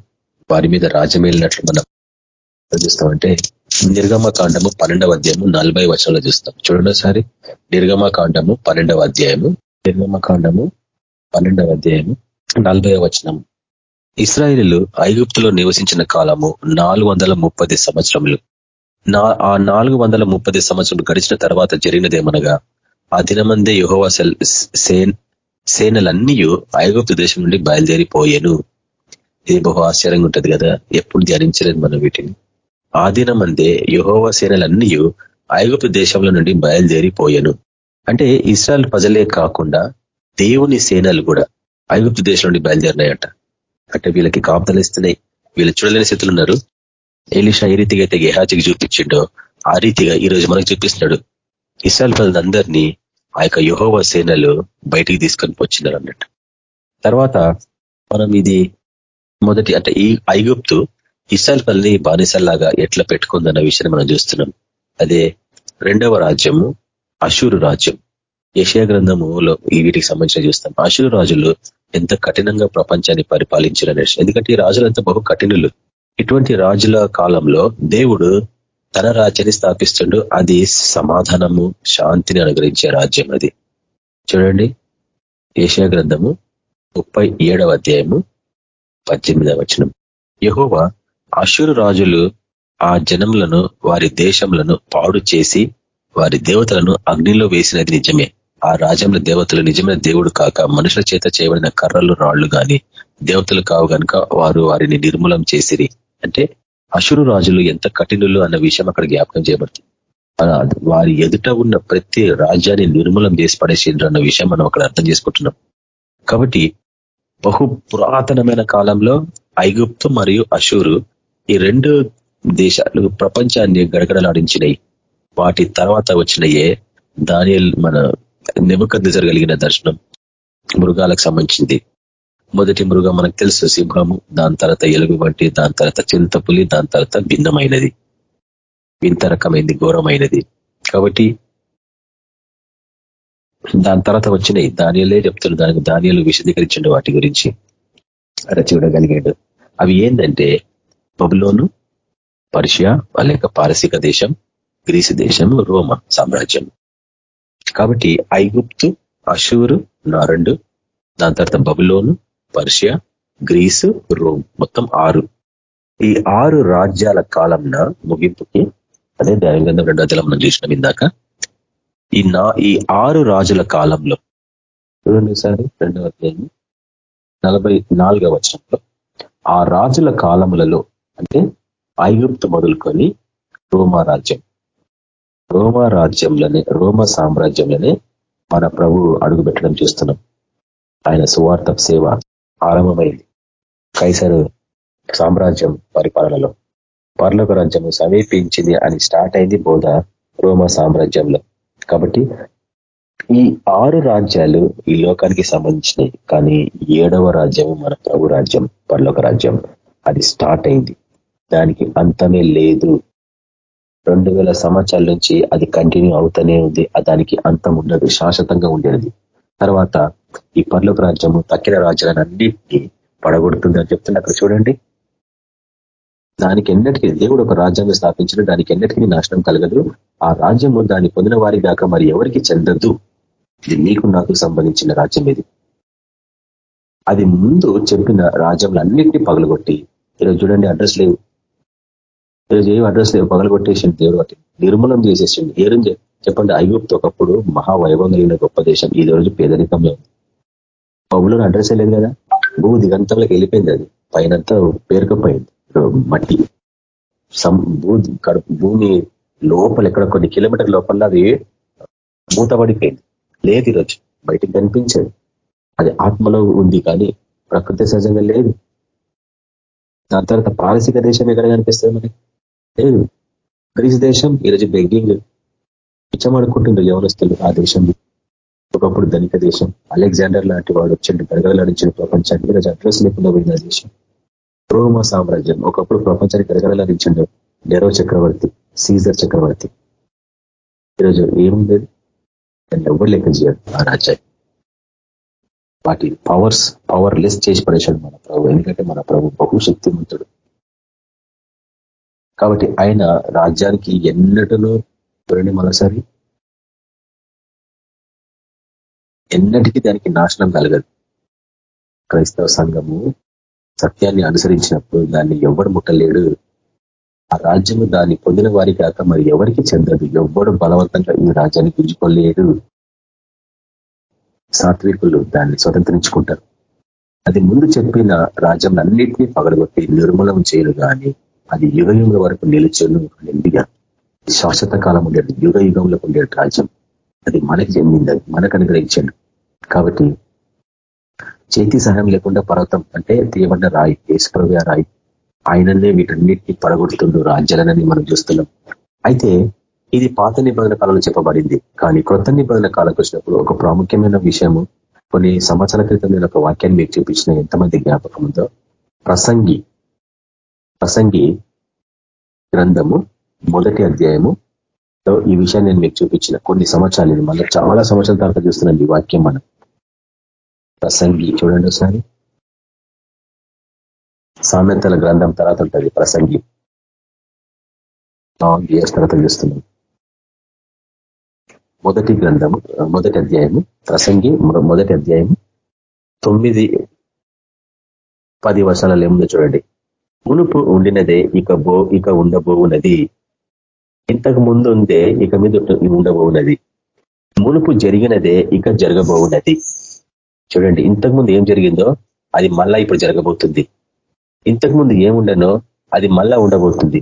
వారి మీద రాజ్యమేలినట్లు మనం చూస్తామంటే నిర్గమకాండము పన్నెండవ అధ్యాయము నలభై వచనంలో చూస్తాం. చూడండి ఒకసారి. నిర్గమకాండము పన్నెండవ అధ్యాయము నిర్గమ కాండము పన్నెండవ అధ్యాయము నలభై వచనం ఇస్రాయిలు ఐగుప్తులో నివసించిన కాలము నాలుగు సంవత్సరములు. ఆ నాలుగు వందల ముప్పది సంవత్సరం గడిచిన తర్వాత జరిగినదేమనగా ఆ దినమందే యుహోవా సేనలన్నీ ఐగుప్తు దేశం నుండి బయలుదేరిపోయాను. ఇది బహు ఆశ్చర్యంగా ఉంటుంది కదా ఎప్పుడు ధ్యానించలేదు మనం వీటిని. ఆ దినమందే యుహోవా సేనలన్నీ ఐగుప్తు దేశంలో నుండి బయలుదేరిపోయాను. అంటే ఇస్రాయల్ ప్రజలే కాకుండా దేవుని సేనలు కూడా ఐగుప్తు దేశం నుండి బయలుదేరినాయట. అంటే వీళ్ళకి కాపుతలు ఇస్తున్నాయి వీళ్ళు చూడలేని స్థితులు ఉన్నారు. ఎలిషా ఏ రీతిగా అయితే గెహాజికి చూపించిండో ఆ రీతిగా ఈ రోజు మనకు చూపిస్తున్నాడు. ఇస్రాయల్ ప్రజలందరినీ ఆ యొక్క యుహోవ సేనలు బయటికి తీసుకొని వచ్చినారు అన్నట్టు. తర్వాత మనం ఇది మొదటి అంటే ఈ ఐగుప్తు ఇస్రాయల్ పల్లి బానిసల్లాగా ఎట్లా పెట్టుకుందన్న విషయాన్ని మనం చూస్తున్నాం. అదే రెండవ రాజ్యము అశూరు రాజ్యం. యశయ గ్రంథములో ఈ వీటికి సంబంధించిన చూస్తాం. అశూరు రాజులు ఎంత కఠినంగా ప్రపంచాన్ని పరిపాలించారనే ఎందుకంటే ఈ రాజులంతా బహు కఠినులు. ఇటువంటి రాజుల కాలంలో దేవుడు తన రాజ్యాన్ని స్థాపిస్తుండు. అది సమాధానము శాంతిని అనుగ్రహించే రాజ్యం అది. చూడండి. ఏషియా గ్రంథము ముప్పై అధ్యాయము పద్దెనిమిదవ వచనం. యహోవా అశురు రాజులు ఆ జనములను వారి దేశములను పాడు చేసి వారి దేవతలను అగ్నిలో వేసినది నిజమే. ఆ రాజ్యంలో దేవతలు నిజమైన దేవుడు కాక మనుషుల చేత చేయబడిన కర్రలు రాళ్ళు గాని దేవతలు కావు కనుక వారు వారిని నిర్మూలం చేసిరి. అంటే అశురు రాజులు ఎంత కఠినులు అన్న విషయం అక్కడ జ్ఞాపకం చేయబడుతుంది. వారి ఎదుట ఉన్న ప్రతి రాజ్యాన్ని నిర్మూలం చేసి పడేసిండ్రు అన్న విషయం మనం అక్కడ అర్థం చేసుకుంటున్నాం. కాబట్టి బహు పురాతనమైన కాలంలో ఐగుప్తు మరియు అషూరు ఈ రెండు దేశాలు ప్రపంచాన్ని గడగడలాడించినాయి. వాటి తర్వాత వచ్చినయే దాని మన నిమ్మకంది జరగలిగిన దర్శనం మృగాలకు సంబంధించింది. మొదటి మృగం మనకు తెలుసు సింహము. దాని తర్వాత ఎలుగు వంటి దాని తర్వాత చింతపులి దాని తర్వాత భిన్నమైనది. వింత రకమైనది ఘోరమైనది. కాబట్టి దాని తర్వాత వచ్చినాయి ధాన్యాలే చెప్తున్నారు దానికి ధాన్యాలు విశదీకరించండి వాటి గురించి. అక్కడ చూడగలిగాడు. అవి ఏంటంటే బబులోను పర్షియా లేక పారసిక దేశం గ్రీసు దేశం రోమ సామ్రాజ్యం. కాబట్టి ఐగుప్తు అషూరు నారండు దాని తర్వాత బబులోను పర్షియా గ్రీసు రోమ్. మొత్తం ఆరు. ఈ ఆరు రాజ్యాల కాలంన ముగింపుకి అదే దైవంగంధం రెండు అధ్యాయం మనం చూసినాం ఇందాక. ఈ నా ఈ ఆరు రాజుల కాలంలో చూడండి రెండవ అధ్యాయం నలభై నాలుగవ వచనంలో ఆ రాజుల కాలములలో అంటే ఐగుప్తు మొదలుకొని రోమా రాజ్యం. రోమా రాజ్యంలోనే రోమ సామ్రాజ్యంలోనే మన ప్రభు అడుగుపెట్టడం చూస్తున్నాం. ఆయన సువార్థ సేవ ఆరంభమైంది. కైసరు సామ్రాజ్యం పరిపాలనలో. పర్లోక రాజ్యము సమీపించింది అని స్టార్ట్ అయింది బోధ రోమ సామ్రాజ్యంలో. కాబట్టి ఈ ఆరు రాజ్యాలు ఈ లోకానికి సంబంధించినవి కానీ ఏడవ రాజ్యము మన ప్రభు రాజ్యం పర్లోక రాజ్యం. అది స్టార్ట్ అయింది. దానికి అంతమే లేదు. రెండు వేల సంవత్సరాల నుంచి అది కంటిన్యూ అవుతూనే ఉంది. దానికి అంతం ఉండదు శాశ్వతంగా ఉండేది. తర్వాత ఈ పర్లోక రాజ్యము తక్కిన రాజ్యాలన్నింటినీ పడగొడుతుంది అని చెప్తుంది అక్కడ చూడండి. దానికి ఎన్నటికీ దేవుడు ఒక రాజ్యాన్ని స్థాపించిన దానికి ఎన్నటికీ నాశనం కలగదు. ఆ రాజ్యము దాన్ని పొందిన వారి దాకా మరి ఎవరికి చెందద్దు ఇది నీకు నాకు సంబంధించిన రాజ్యం ఇది. అది ముందు చెప్పిన రాజ్యంలన్నింటినీ పగలగొట్టి ఈరోజు చూడండి అడ్రస్ లేవు. ఈరోజు ఏం అడ్రస్ లేవు పగలగొట్టేసింది దేవుడు వాటి నిర్మూలం చేసేసింది. ఏం చెప్పండి ఐగుప్తు ఒకప్పుడు మహావైభవం కలిగిన గొప్ప దేశం. ఈ రోజు పేదరికంలో పౌలో అడ్రస్ లేదు కదా? భూ దిగంతంలోకి వెళ్ళిపోయింది అది. పైనంతా పేరుకపోయింది. మట్టి. భూమి లోపల ఎక్కడ కొన్ని కిలోమీటర్ లోపల అది మూతబడిపోయింది. లేదు ఈరోజు. బయటికి కనిపించేది. అది ఆత్మలో ఉంది కానీ ప్రకృతి సహజంగా లేదు. దాని తర్వాత పారసిక దేశం ఎక్కడ కనిపిస్తుంది మనకి? లేదు. గ్రీస్ దేశం ఈరోజు బెగ్గింగ్ పిచ్చమాడుకుంటుండ్రు యవనస్తులు ఆ దేశం ఒకప్పుడు ధనిక దేశం అలెగ్జాండర్ లాంటి వాడు వచ్చిండు గడగడలాడించిన ప్రపంచానికి. ఈరోజు అడ్రస్ లేకుండా పోయింది ఆ దేశం. రోమా సామ్రాజ్యం ఒకప్పుడు ప్రపంచానికి గడగడలాడించిండు నెరో చక్రవర్తి సీజర్ చక్రవర్తి. ఈరోజు ఏముంది దాన్ని ఎవరు లెక్క చేయడు ఆ రాజ్యాన్ని. వాటి పవర్స్ పవర్ లెస్ చేసి పడేశాడు మన ప్రభు. ఎందుకంటే మన ప్రభు బహుశక్తివంతుడు కాబట్టి ఆయన రాజ్యానికి ఎన్నటిలో చూడండి మరోసారి? ఎన్నటికీ దానికి నాశనం కలగదు. క్రైస్తవ సంఘము సత్యాన్ని అనుసరించినప్పుడు దాన్ని ఎవడు ముట్టలేడు? ఆ రాజ్యము దాన్ని పొందిన వారి కాక మరి ఎవరికి చెందదు? ఎవ్వడు బలవంతంగా ఈ రాజ్యాన్ని గుంజుకోలేడు సాత్వికులు దాన్ని స్వతంత్రించుకుంటారు. అది ముందు చెప్పిన రాజ్యం అన్నింటినీ పగలగొట్టి నిర్మూలం చేయరు కానీ అది యుగ వరకు నిలిచను నిండిగా శాశ్వత కాలం ఉండేది యుగ యుగంలో ఉండేది రాజ్యం. అది మనకి చెందింది మనకు అనుగ్రహించండి. కాబట్టి చేతి సహాయం లేకుండా పర్వతం అంటే తీయబడ్డ రాయి ఏసుప్రవ్య రాయి. ఆయననే వీటన్నిటిని పడగొడుతుండు రాజ్యాలనని మనం చూస్తున్నాం. అయితే ఇది పాత నిబంధన కాలంలో చెప్పబడింది. కానీ కొత్త నిబంధన కాలంకి వచ్చినప్పుడు ఒక ప్రాముఖ్యమైన విషయము కొన్ని సంవత్సరాల క్రితం నేను ఒక వాక్యాన్ని మీకు చూపించిన ఎంతమంది జ్ఞాపకం ఉందో ప్రసంగి ప్రసంగి గ్రంథము మొదటి అధ్యాయము. ఈ విషయాన్ని నేను మీకు చూపించిన కొన్ని సంవత్సరాలు. మళ్ళీ చాలా సంవత్సరాల తర్వాత చూస్తున్నాను ఈ వాక్యం మనం. ప్రసంగి చూడండి ఒకసారి. సామెతల గ్రంథం తర్వాత ఉంటుంది ప్రసంగి. నాలుగు ఇయర్స్ తర్వాత చూస్తున్నాం. మొదటి గ్రంథము మొదటి అధ్యాయము ప్రసంగి మొదటి అధ్యాయము. తొమ్మిది పది వర్షాలలో ఏముందో చూడండి. మునుపు ఉండినదే ఇక బో ఇక ఉండబోవున్నది ఇంతకు ముందు ఉందే ఇక మీద ఉండబోవున్నది మునుపు జరిగినదే ఇక జరగబోవున్నది చూడండి ఇంతకు ముందు ఏం జరిగిందో అది మళ్ళా ఇప్పుడు జరగబోతుంది. ఇంతకు ముందు ఏముండనో అది మళ్ళా ఉండబోతుంది.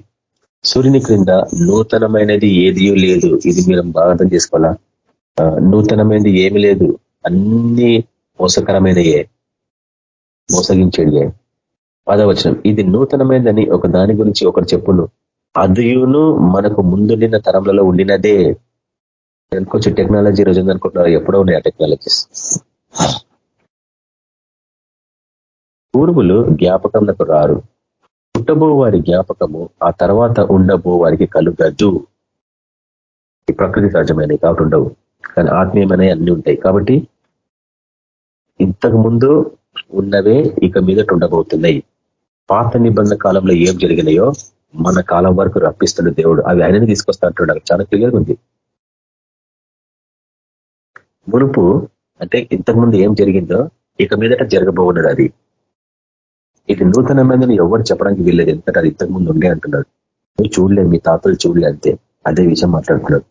సూర్యుని క్రింద నూతనమైనది ఏది లేదు. ఇది మీరు బాగా అర్థం చేసుకోవాలా? నూతనమైనది ఏమి లేదు. అన్ని మోసకరమైనయే. మోసగించేడియే. పదవచనం. ఇది నూతనమైనదని ఒక దాని గురించి ఒకరు చెప్పును. అదియును మనకు ముందుండిన తరంలలో ఉండినదే. కొంచెం టెక్నాలజీ రోజు అనుకుంటున్నారు? ఎప్పుడో ఉన్నాయి ఆ టెక్నాలజీస్. పూర్వులు జ్ఞాపకంలకు రారు. పుట్టబో వారి జ్ఞాపకము ఆ తర్వాత ఉండబో వారికి కలుగదు. ఈ ప్రకృతి సహజమైనవి కాబట్టి ఉండవు. కానీ ఆత్మీయమైనవి అన్ని ఉంటాయి కాబట్టి ఇంతకు ముందు ఉన్నవే ఇక మీదట ఉండబోతున్నాయి. పాత నిబంధన కాలంలో ఏం జరిగినాయో మన కాలం వరకు రప్పిస్తున్న దేవుడు. అవి ఆయనని తీసుకొస్తా చాలా క్లియర్ ఉంది మునుపు అంటే ఇంతకుముందు ఏం జరిగిందో ఇక మీదట జరగబోన్నాడు అది. ఇది నూతనమైనది ఎవరు చెప్పడానికి వీల్లేదు. ఎందుకంటే అది ఇంతకుముందు ఉండే అంటున్నాడు. నువ్వు చూడలేదు మీ తాతలు చూడలే అంతే. అదే విషయం మాట్లాడుతున్నాడు.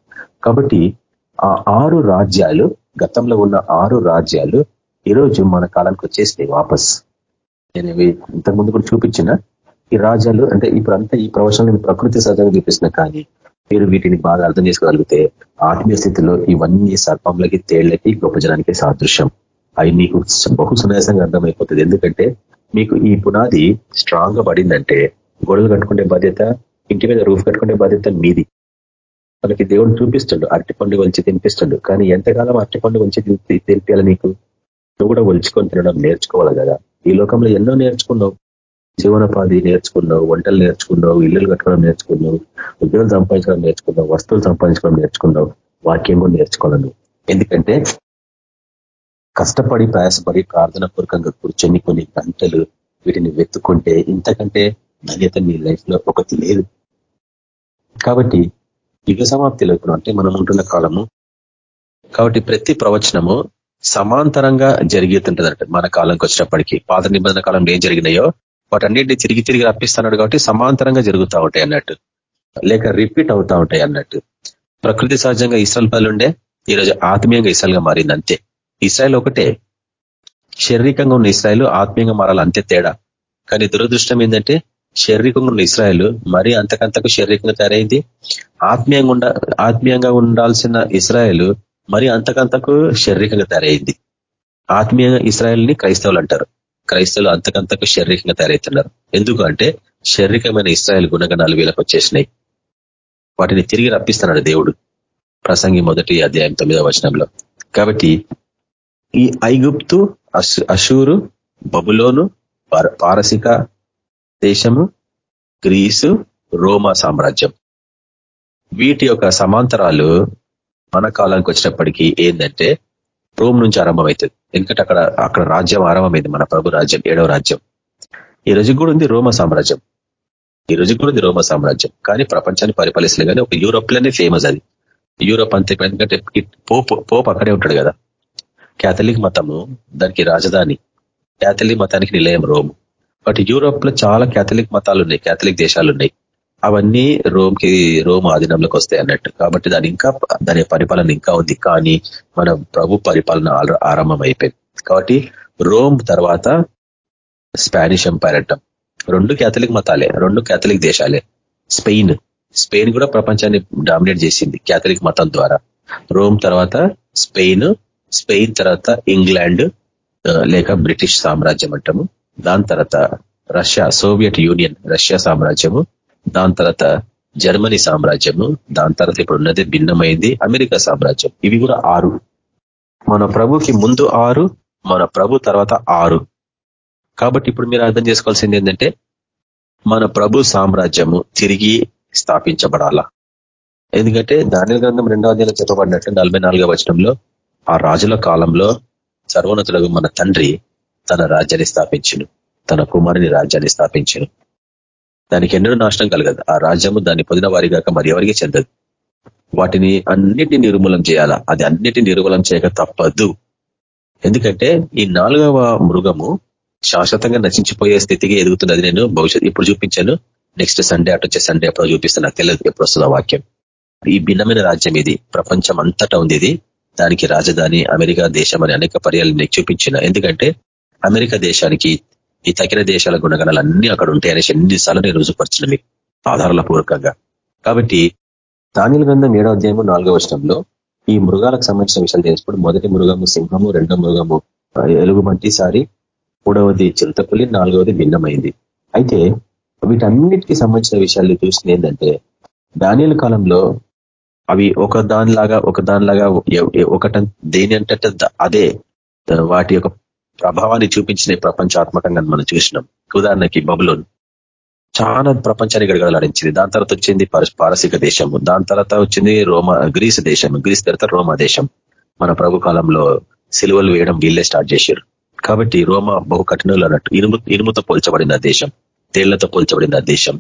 కాబట్టి ఆ ఆరు రాజ్యాలు గతంలో ఉన్న ఆరు రాజ్యాలు ఈరోజు మన కాలానికి వచ్చేసినాయి వాపస్. ఇంతకుముందు కూడా చూపించిన ఈ రాజ్యాలు అంటే ఇప్పుడు అంతా ఈ ప్రవచనం ప్రకృతి సహజంగా చూపిస్తున్నా కానీ మీరు వీటిని బాగా అర్థం చేసుకోగలిగితే ఆత్మీయ స్థితిలో ఇవన్నీ సర్పంలకి తేళ్ళకి గొప్ప జనానికి సాదృశ్యం. అవి మీకు బహు సునాయాసంగా అర్థమైపోతుంది. ఎందుకంటే మీకు ఈ పునాది స్ట్రాంగ్గా పడిందంటే గొడవలు కట్టుకునే బాధ్యత ఇంటి మీద రూఫ్ కట్టుకునే బాధ్యత మీది. మనకి దేవుడు చూపిస్తుండు అరటిపండు వచ్చి తినిపిస్తుండు. కానీ ఎంతకాలం అరటిపండు వంచి తినిపించాలి నీకు? నువ్వు కూడా ఒలుచుకొని తినడం నేర్చుకోవాలి కదా. ఈ లోకంలో ఎన్నో నేర్చుకున్నావు? జీవనోపాధి నేర్చుకున్నావు వంటలు నేర్చుకున్నావు ఇల్లులు కట్టుకోవడం నేర్చుకున్నావు ఉద్యోగం సంపాదించడం నేర్చుకున్నావు వస్తువులు సంపాదించడం నేర్చుకున్నావు వాక్యం కూడా నేర్చుకోవాలను ఎందుకంటే కష్టపడి ప్రయాసపడి ప్రార్థన పూర్వకంగా కూర్చొని కొన్ని గంటలు వీటిని వెతుకుంటే ఇంతకంటే ధన్యత నీ లైఫ్లో ఒకటి లేదు. కాబట్టి యుగ సమాప్తిలో ఇప్పుడు అంటే మనం ఉంటున్న కాలము కాబట్టి ప్రతి ప్రవచనము సమాంతరంగా జరిగితుంటదంట మన కాలంకి వచ్చినప్పటికీ. పాత నిబంధన కాలంలో ఏం జరిగినాయో వాటన్నింటినీ తిరిగి తిరిగి రప్పిస్తున్నాడు కాబట్టి సమాంతరంగా జరుగుతూ ఉంటాయి అన్నట్టు. లేక రిపీట్ అవుతా ఉంటాయి అన్నట్టు. ప్రకృతి సహజంగా ఇస్రాయల్ పనులుండే. ఈరోజు ఆత్మీయంగా ఇస్రాయల్గా మారింది అంతే. ఇస్రాయల్ ఒకటే. శారీరకంగా ఉన్న ఇస్రాయల్ ఆత్మీయంగా మారాలి అంతే తేడా. కానీ దురదృష్టం ఏంటంటే శారీరకంగా ఉన్న ఇస్రాయల్ మరీ అంతకంతకు శారీరకంగా తయారైంది. ఆత్మీయంగా ఉండ ఆత్మీయంగా ఉండాల్సిన ఇస్రాయల్ మరి అంతకంతకు శారీరకంగా తయారైంది. ఆత్మీయ ఇస్రాయల్ని క్రైస్తవులు అంటారు. క్రైస్తవులు అంతకంతకు శారీరకంగా తయారవుతున్నారు ఎందుకంటే శారీరకమైన ఇస్రాయల్ గుణగణాలు వీళ్ళకి వచ్చేసినాయి. వాటిని తిరిగి రప్పిస్తున్నాడు దేవుడు. ప్రసంగి మొదటి అధ్యాయం తొమ్మిదవ వచనంలో. కాబట్టి ఈ ఐగుప్తు అషూరు బబులోను పారసిక దేశము గ్రీసు రోమా సామ్రాజ్యం. వీటి యొక్క సమాంతరాలు మన కాలానికి వచ్చినప్పటికీ ఏంటంటే రోమ్ నుంచి ఆరంభమవుతుంది ఎందుకంటే అక్కడ అక్కడ రాజ్యం ఆరంభమైంది మన ప్రభు రాజ్యం ఏడవ రాజ్యం. ఈ రోజు కూడా ఉంది రోమ సామ్రాజ్యం. ఈ రోజు కూడా ఉంది రోమ సామ్రాజ్యం. కానీ ప్రపంచాన్ని పరిపాలిస్తలే కానీ ఒక యూరోప్లోనే ఫేమస్ అది. యూరోప్ అంతే ఎందుకంటే పోప్ పోప్ అక్కడే ఉంటాడు కదా. క్యాథలిక్ మతము దానికి రాజధాని. క్యాథలిక్ మతానికి నిలయం రోమ్. బట్ యూరోప్లో చాలా క్యాథలిక్ మతాలు ఉన్నాయి క్యాథలిక్ దేశాలు ఉన్నాయి అవన్నీ రోమ్కి రోమ్ ఆధీనంలోకి వస్తాయి అన్నట్టు. కాబట్టి దాని ఇంకా దాని పరిపాలన ఇంకా ఉంది. కానీ మన ప్రభు పరిపాలన ఆరంభం అయిపోయింది కాబట్టి రోమ్ తర్వాత స్పానిష్ ఎంపైర్ అంటాం. రెండు క్యాథలిక్ మతాలే రెండు క్యాథలిక్ దేశాలే. స్పెయిన్ స్పెయిన్ కూడా ప్రపంచాన్ని డామినేట్ చేసింది క్యాథలిక్ మతం ద్వారా. రోమ్ తర్వాత స్పెయిన్ స్పెయిన్ తర్వాత ఇంగ్లాండ్ లేక బ్రిటిష్ సామ్రాజ్యం అంటాము. దాని తర్వాత రష్యా సోవియట్ యూనియన్ రష్యా సామ్రాజ్యము. దాని తర్వాత జర్మనీ సామ్రాజ్యము దాని తర్వాత ఇప్పుడు ఉన్నది భిన్నమైంది అమెరికా సామ్రాజ్యం. ఇవి కూడా ఆరు. మన ప్రభుకి ముందు ఆరు మన ప్రభు తర్వాత ఆరు. కాబట్టి ఇప్పుడు మీరు అర్థం చేసుకోవాల్సింది ఏంటంటే మన ప్రభు సామ్రాజ్యము తిరిగి స్థాపించబడాల. ఎందుకంటే దాని గ్రంథం రెండవ అధ్యాయంలో చెప్పబడినట్టు నలభై నాలుగో వచనంలో ఆ రాజుల కాలంలో సర్వోన్నతులకు మన తండ్రి తన రాజ్యాన్ని స్థాపించను తన కుమారుని రాజ్యాన్ని స్థాపించను. దానికి ఎన్నడూ నాశనం కలగదు. ఆ రాజ్యము దాన్ని పొందిన వారి కాక మరి ఎవరికి చెందదు. వాటిని అన్నిటి నిర్మూలం చేయాలా? అది అన్నిటి నిర్మూలం చేయక తప్పదు. ఎందుకంటే ఈ నాలుగవ మృగము శాశ్వతంగా నశించిపోయే స్థితికి ఎదుగుతున్నది. నేను భవిష్యత్తు ఇప్పుడు చూపించాను? నెక్స్ట్ సండే అటు వచ్చే సండే అప్పుడు చూపిస్తాను నాకు తెలియదు ఎప్పుడు వస్తుందో వాక్యం. ఈ భిన్నమైన రాజ్యం ఇది. ప్రపంచం అంతటా ఉంది ఇది. దానికి రాజధాని అమెరికా దేశం అని అనేక పర్యాలు నేను చూపించిన. ఎందుకంటే అమెరికా దేశానికి ఈ తగిన దేశాల గుణగణాలు అన్ని అక్కడ ఉంటాయి అనేసి ఎన్నిసార్లు నేను రుజుపరచిన మీకు ఆధారాల పూర్వకంగా కాబట్టి ధాన్యుల గ్రంథం ఏడో అధ్యాయము నాలుగో వర్షంలో ఈ మృగాలకు సంబంధించిన విషయాలు తెలుసుకుంటూ మొదటి మృగము సింహము రెండో మృగము ఎలుగు సారి మూడవది చింతపులి నాలుగవది భిన్నమైంది. అయితే వీటన్నిటికీ సంబంధించిన విషయాలు చూసిన ఏంటంటే ధాన్యుల కాలంలో అవి ఒక దానిలాగా ఒక దానిలాగా ఒకట దేని అంటే అదే వాటి యొక్క ప్రభావాన్ని చూపించిన ప్రపంచాత్మకంగా మనం చూసినాం. ఉదాహరణకి బబులోన్. చాలా ప్రపంచాన్ని గడగడలాడించింది. దాని తర్వాత వచ్చింది పారసిక దేశము. దాని తర్వాత వచ్చింది రోమా గ్రీస్ దేశం గ్రీస్ తర్వాత రోమా దేశం. మన ప్రభు కాలంలో సిలువలు వేయడం వీళ్ళే స్టార్ట్ చేశారు. కాబట్టి రోమా బహు కఠినలు అన్నట్టు ఇనుము ఇనుముతో పోల్చబడిన దేశం. తేళ్ళతో పోల్చబడిన దేశం.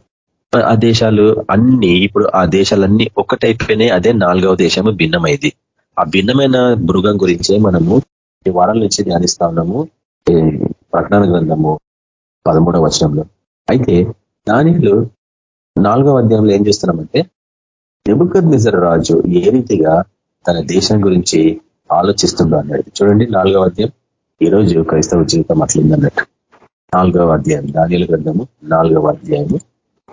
ఆ దేశాలు అన్ని ఇప్పుడు ఆ దేశాలన్నీ ఒకటైపోయినాయి. అదే నాలుగవ దేశము భిన్నమైంది. ఆ భిన్నమైన మృగం గురించే మనము ఈ వారాల నుంచి ధ్యానిస్తా ఉన్నాము. ప్రకటన గ్రంథము పదమూడవ వచనంలో. అయితే దానిలో నాలుగవ అధ్యాయంలో ఏం చేస్తున్నామంటే నెబుకద్ నిజర రాజు ఏ రీతిగా తన దేశం గురించి ఆలోచిస్తుండో అన్నాడు. చూడండి నాలుగవ అధ్యాయం. ఈరోజు క్రైస్తవ జీవితం అట్లుందన్నట్టు. నాలుగవ అధ్యాయం దానిల గ్రంథము నాలుగవ అధ్యాయము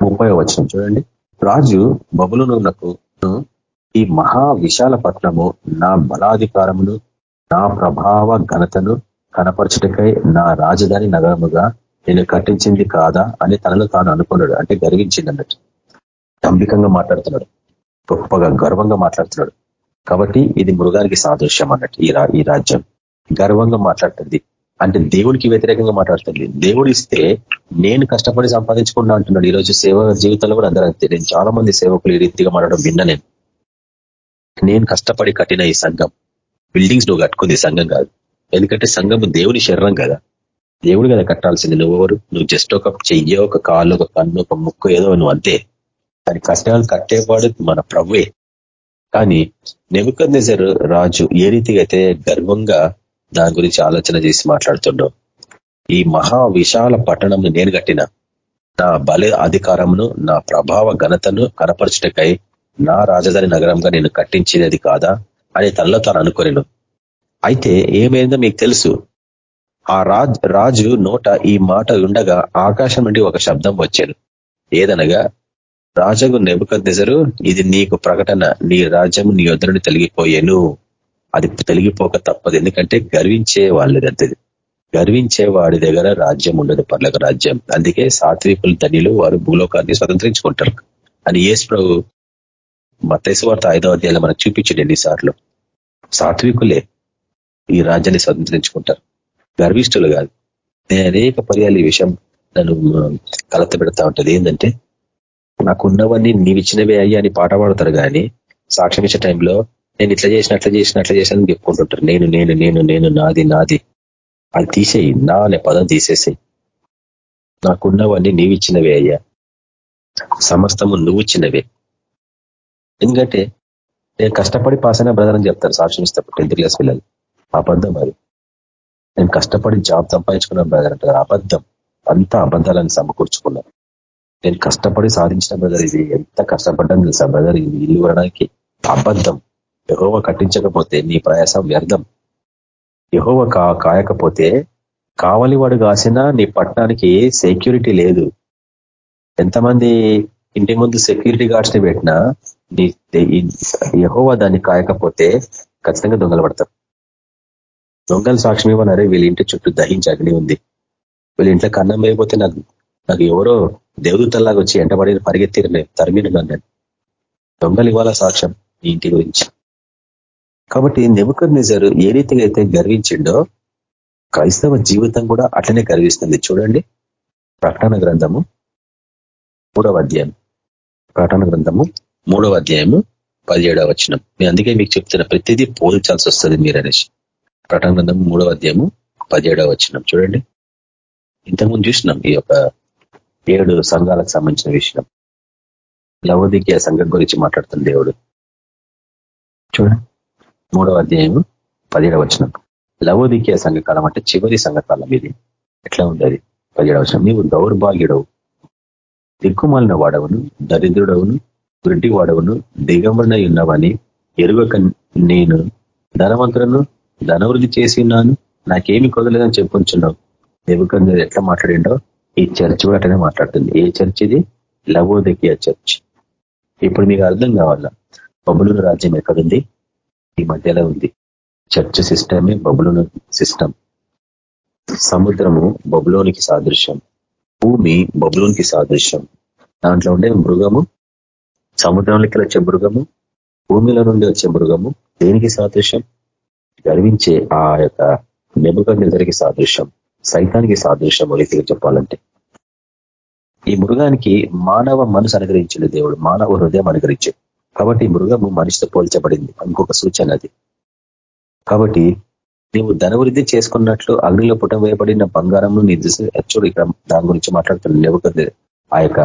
ముప్పై వచనం. చూడండి. రాజు బబులను ఈ మహా విశాల పట్నము నా బలాధికారమును నా ప్రభావ ఘనతను కనపరచుటకై నా రాజధాని నగరముగా నేను కట్టించింది కాదా అని తనను తాను అనుకున్నాడు అంటే గర్వించింది అన్నట్టు దంభికంగా మాట్లాడుతున్నాడు. గొప్పగా గర్వంగా మాట్లాడుతున్నాడు. కాబట్టి ఇది మృగానికి సాదృశ్యం అన్నట్టు ఈ ఈ రాజ్యం. గర్వంగా మాట్లాడుతుంది. అంటే దేవుడికి వ్యతిరేకంగా మాట్లాడుతుంది. దేవుడు ఇస్తే నేను కష్టపడి సంపాదించుకున్నా అంటున్నాడు. ఈరోజు సేవ జీవితంలో కూడా అందరూ నేను చాలా మంది సేవకులు ఈ రీతిగా మాట్లాడడం విన్నా నేను. నేను కష్టపడి కట్టిన ఈ సంఘం. బిల్డింగ్స్ నువ్వు కట్టుకుంది సంఘం కాదు. ఎందుకంటే సంఘం దేవుని శరీరం కదా. దేవుడు కదా కట్టాల్సింది. నువ్వెవరు? నువ్వు జస్ట్ ఒక చెయ్యి ఒక కాలు ఒక కన్ను ఒక ముక్కు ఏదో నువ్వు అంతే. దాని కష్టాలు కట్టేవాడు మన ప్రభువే. కానీ నెబుకద్నెజర్ రాజు ఏ రీతిగా అయితే గర్వంగా దాని గురించి ఆలోచన చేసి మాట్లాడుతుండో ఈ మహా విశాల పట్టణంను నేను కట్టిన నా బల అధికారమును నా ప్రభావ ఘనతను కనపరచుటకై నా రాజధాని నగరంగా నేను కట్టించినది కాదా? అని తనలో తాను అనుకోలేను అయితే ఏమైందో మీకు తెలుసు. ఆ రాజ్ రాజు నోట ఈ మాట ఉండగా ఆకాశం నుండి ఒక శబ్దం వచ్చాను. ఏదనగా రాజగు నెబుకద్నెజరు ఇది నీకు ప్రకటన నీ రాజ్యం నీ వద్దరుని తొలగిపోయేను. అది తొలగిపోక తప్పదు ఎందుకంటే గర్వించే వాళ్ళది గర్వించే వాడి దగ్గర రాజ్యం ఉండదు పర్లకు రాజ్యం. అందుకే సాత్వికులు ధనిలు వారు భూలోకాన్ని స్వతంత్రించుకుంటారు. అని యేసు ప్రభు వార్త ఐదో అధ్యాయంలో మనకు చూపించండి ఎన్నిసార్లు? సాత్వికులే ఈ రాజ్యాన్ని స్వతంత్రించుకుంటారు. గర్విష్ఠులు కాదు. నేను అనేక పర్యాలు ఈ విషయం నన్ను కలత పెడతా ఉంటుంది. ఏంటంటే నాకున్నవన్నీ నీవిచ్చినవే అయ్యా అని పాట పాడతారు కానీ సాక్ష్యం ఇచ్చే టైంలో నేను ఇట్లా చేసిన అట్లా చేసిన అట్లా చేసిన చెప్పుకుంటుంటారు. నేను నేను నేను నేను నాది నాది. అది తీసేయి. నా అనే పదం తీసేసేయి. నాకున్నవన్నీ నీవిచ్చినవే అయ్యా. సమస్తము నువ్వు చిన్నవే ఎందుకంటే నేను కష్టపడి పాస్ అయినా బ్రదర్ అని చెప్తారు. సాక్ష్యం ఇస్తాడు టెన్త్ క్లాస్ పిల్లలు. అబద్ధం అది. నేను కష్టపడి జాబ్ సంపాదించుకున్నాను బ్రదర్ అంటారు అబద్ధం. అంతా అబద్ధాలను సమకూర్చుకున్నాను. నేను కష్టపడి సాధించిన బ్రదర్ ఇది. ఎంత కష్టపడ్డాను తెలుసా బ్రదర్ ఇది ఇల్లు కొనడానికి అబద్ధం. యహోవ కట్టించకపోతే నీ ప్రయాసం వ్యర్థం. యహోవ కాయకపోతే కావలి వాడు కాసినా నీ పట్టణానికి సెక్యూరిటీ లేదు. ఎంతమంది ఇంటి ముందు సెక్యూరిటీ గార్డ్స్ని పెట్టినా ఎహోవ దాన్ని కాయకపోతే ఖచ్చితంగా దొంగలు పడతారు. దొంగలు సాక్ష్యం ఇవ్వనరే వీళ్ళ ఇంటి చుట్టూ దహించి అగ్ని ఉంది. వీళ్ళ ఇంట్లో కన్నం అయిపోతే నాకు నాకు ఎవరో దేవదూతల్లాగా వచ్చి ఎంటబడి పరిగెత్తిరు తరిమిను నన్ను దొంగలు ఇవ్వాలా సాక్ష్యం ఈ ఇంటి గురించి. కాబట్టి నిబుకర్ నిజరు ఏ రీతిగా అయితే గర్వించిండో క్రైస్తవ జీవితం కూడా అట్లనే గర్విస్తుంది. చూడండి ప్రకటన గ్రంథము మూడవ అధ్యాయం. ప్రకటన గ్రంథము మూడవ అధ్యాయము పదిహేడవ వచనం. నేను అందుకే మీకు చెప్తున్న ప్రతిదీ పోల్చాల్సి వస్తుంది మీరు అనేసి ప్రకటన గ్రంథం మూడవ అధ్యాయము పదిహేడవ వచనం. చూడండి. ఇంతకుముందు చూసినాం ఈ యొక్క ఏడు సంఘాలకు సంబంధించిన విషయం. లవోదికీయ సంఘం గురించి మాట్లాడుతున్న దేవుడు. చూడండి. మూడవ అధ్యాయము పదిహేడవ వచనం. లవోదికీయ సంఘకాలం అంటే చివరి సంఘకాలం ఇది. ఎట్లా ఉంది అది? పదిహేడవ వచనం. నీవు దౌర్భాగ్యుడవు. దిక్కుమాలిన వాడవును దరిద్రుడవును వృద్ధి వాడవును దిగమన ఉన్నవని ఎరుగక నేను ధనవంతులను ధనవృద్ధి చేసి ఉన్నాను. నాకేమి కొదలేదని చెప్పుకుంటున్నావు దేవుకంగా ఎట్లా మాట్లాడిండో ఈ చర్చ్ కూడా అట్లనే మాట్లాడుతుంది. ఏ చర్చ్ ఇది? Laodicea church. ఇప్పుడు మీకు అర్థం కావాలా? బబులు రాజ్యం ఎక్కడుంది? ఈ మధ్యలో ఉంది. చర్చ్ సిస్టమే బబులోని సిస్టమ్. సముద్రము బబులోనికి సాదృశ్యం. భూమి బబులోనికి సాదృశ్యం. దాంట్లో ఉండే మృగము సముద్రంలోకి వచ్చే మృగము భూమిలో నుండి వచ్చే మృగము దేనికి సాదృశ్యం? గర్వించే ఆ యొక్క నెబుక నిజరికి సాదృశ్యం సైతానికి సాదృశ్యం రీతిగా చెప్పాలంటే. ఈ మృగానికి మానవ మనసు అనుగ్రహించింది దేవుడు మానవ హృదయం అనుగ్రహించాడు. కాబట్టి మృగము మనిషితో పోల్చబడింది ఇంకొక సూచన అది. కాబట్టి నీవు ధనవృద్ధి చేసుకున్నట్లు అగ్నిలో పుటం వేయబడిన బంగారం నీ చూడు ఇక్కడ దాని గురించి మాట్లాడుతున్న లేవకద్దు ఆ యొక్క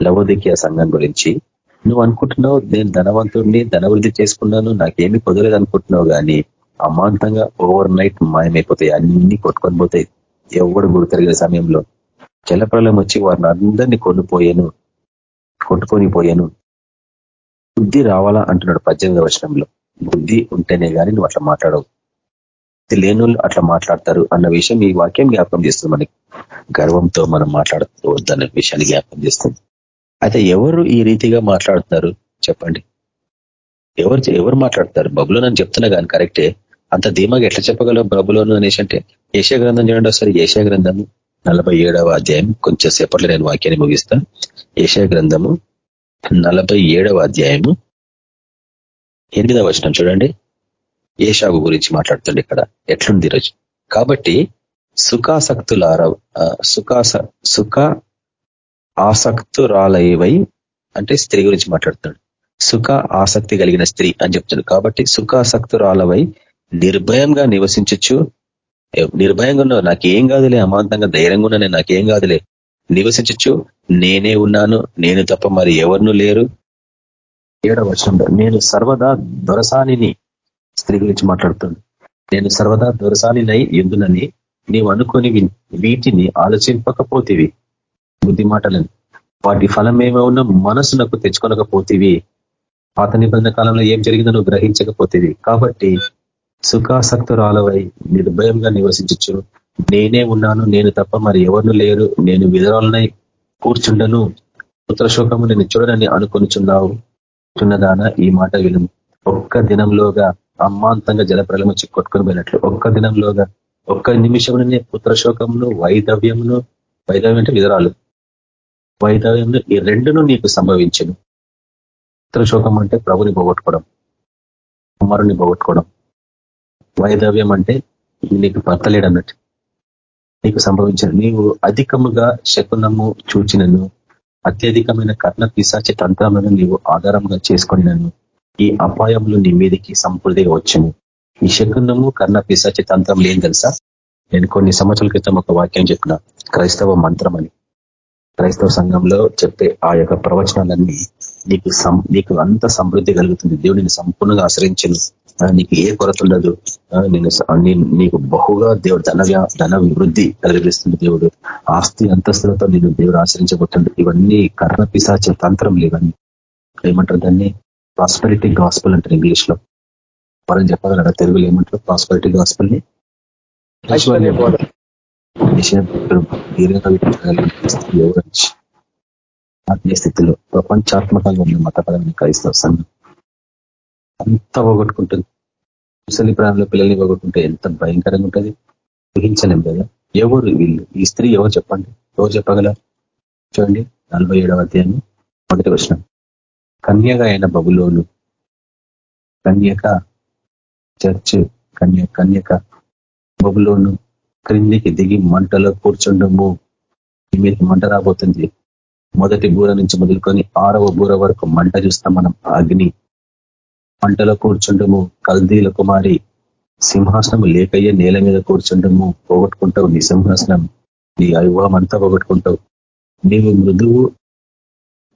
లవోదికీయ సంఘం గురించి నువ్వు అనుకుంటున్నావు నేను ధనవంతుడిని ధనవృద్ధి చేసుకున్నాను నాకేమీ కుదరలేదు అనుకుంటున్నావు కానీ అమాంతంగా ఓవర్ నైట్ మాయమైపోతాయి అన్ని కొట్టుకొని పోతాయి. ఎవడు గుర్తెరిగిన సమయంలో. జలప్రలయం వచ్చి వారిని అందరినీ కొనుపోయాను కొట్టుకొని పోయాను. బుద్ధి రావాలా అంటున్నాడు పద్దెనిమిది వచనంలో. బుద్ధి ఉంటేనే కానీ నువ్వు అట్లా మాట్లాడవు. లేనోళ్ళు అట్లా మాట్లాడతారు అన్న విషయం ఈ వాక్యం జ్ఞాపకం చేస్తుంది మనకి. గర్వంతో మనం మాట్లాడుతూ వద్దన్న విషయాన్ని జ్ఞాపకం చేస్తుంది. అయితే ఎవరు ఈ రీతిగా మాట్లాడుతున్నారు? చెప్పండి. ఎవరు ఎవరు మాట్లాడతారు బబులోన్ అని చెప్తున్నా కానీ కరెక్టే. అంత ధీమాగా ఎట్లా చెప్పగలవు బబులోను అనేసి అంటే ఏషియా గ్రంథం చూడండి ఒకసారి. ఏషియా గ్రంథము నలభై ఏడవ అధ్యాయం. కొంచెం సేపట్లో నేను వాక్యాన్ని ముగిస్తా. ఏషియా గ్రంథము నలభై ఏడవ అధ్యాయము ఎనిమిదవ వచనం చూడండి. ఏషాగు గురించి మాట్లాడుతుంది ఇక్కడ. ఎట్లుంది ఈరోజు కాబట్టి సుఖాసక్తులార సుఖాస సుఖ ఆసక్తురాలయవై అంటే స్త్రీ గురించి మాట్లాడుతున్నాడు. సుఖ ఆసక్తి కలిగిన స్త్రీ అని చెప్తున్నాడు. కాబట్టి సుఖాసక్తురాలవై నిర్భయంగా నివసించచ్చు నిర్భయంగా ఉన్నావు నాకేం కాదులే అమాంతంగా ధైర్యంగా ఉన్నా నాకేం కాదులే నివసించచ్చు నేనే ఉన్నాను నేను తప్ప మరి ఎవరినూ లేరు. ఏడవ వర్షంలో నేను సర్వదా దొరసానిని స్త్రీ గురించి మాట్లాడుతుంది నేను సర్వదా దొరసానినై ఎందునని నీవు అనుకుని వీటిని ఆలోచింపకపోతేవి. బుద్ధి మాటలని వాటి ఫలం ఏమన్నా మనసునకు తెచ్చుకోలేకపోతేవి. పాత నిబంధన కాలంలో ఏం జరిగిందో నువ్వు గ్రహించకపోతేవి. కాబట్టి సుఖాసక్తురాలవై నిర్భయంగా నివసించచ్చు నేనే ఉన్నాను నేను తప్ప మరి ఎవరు లేరు. నేను విధరాలనై కూర్చుండను. పుత్రశోకము నేను చూడనని అనుకొనిచున్నావు. చున్నదాన ఈ మాట విను. ఒక్క దినంలోగా అమ్మాంతంగా జలప్రలం వచ్చి కొట్టుకుని పోయినట్లు. ఒక్క దినంలోగా ఒక్క నిమిషంలోనే పుత్రశోకమును వైదవ్యమును వైధవ్యం అంటే విధరాలు వైదవ్యంలో ఈ రెండును నీకు సంభవించను. పితృశోకం అంటే ప్రభుని పోగొట్టుకోవడం కుమారుని పోగొట్టుకోవడం. వైదవ్యం అంటే నీకు భర్తలేడు అన్నట్టు నీకు సంభవించను నీవు అధికముగా శకునము చూచినను అత్యధికమైన కర్ణ పిశాచ తంత్రములను నీవు ఆధారంగా చేసుకుని నన్ను ఈ అపాయములు నీ మీదకి సంపూర్తిగా వచ్చును. ఈ శకునము కర్ణ పిశాచ తంత్రం లేని తెలుసా? నేను కొన్ని సంవత్సరాల క్రితం ఒక వాక్యం చెప్పిన క్రైస్తవ మంత్రం అని క్రైస్తవ సంఘంలో చెప్పే ఆ యొక్క ప్రవచనాలన్నీ నీకు నీకు అంత సమృద్ధి కలుగుతుంది. దేవుడిని సంపూర్ణంగా ఆశ్రయించను. నీకు ఏ కొరత ఉండదు. నేను నీకు బహుగా దేవుడు ధన ధన వృద్ధి కలిగిస్తుంది దేవుడు. ఆస్తి అంతస్తులతో నేను దేవుడు ఆశ్రయించబోతుండు ఇవన్నీ కర్ణ పిశాచ తంత్రం లేవని ఏమంటారు దాన్ని? ప్రాస్పరిటీ గాస్పల్ అంటారు ఇంగ్లీష్లో మనం చెప్పగలరా తెలుగులో ఏమంటారు? ప్రాస్పరిటీ గాస్పల్ని? ఆత్మీయ స్థితిలో ప్రపంచాత్మకంగా ఉన్న మతపరమైన క్రైస్తవ సంఘం అంత పోగొట్టుకుంటుంది? ముసలి ప్రాణంలో పిల్లల్ని పోగొట్టుకుంటే ఎంత భయంకరంగా ఉంటుంది? ఊహించలేం కదా. ఎవరు వీళ్ళు? ఈ స్త్రీ ఎవరు చెప్పండి? ఎవరు చెప్పగల చూడండి నలభై ఏడవ అధ్యాయం మొదటి వచ్చిన కన్యగా అయిన బబులోను కన్యక చర్చ్ కన్య కన్యక బబులోను క్రిందికి దిగి మంటలో కూర్చుండము. మీదకి మంట రాబోతుంది. మొదటి బూర నుంచి మొదలుకొని ఆరవ బూర వరకు మంట చూస్తాం మనం. అగ్ని మంటలో కూర్చుండము. కల్దీల కుమారి సింహాసనం లేకయ్యే నేల మీద కూర్చుండము. పోగొట్టుకుంటావు నీ సింహాసనం. నీ అవివాహం అంతా పోగొట్టుకుంటావు. నీవు మృదువు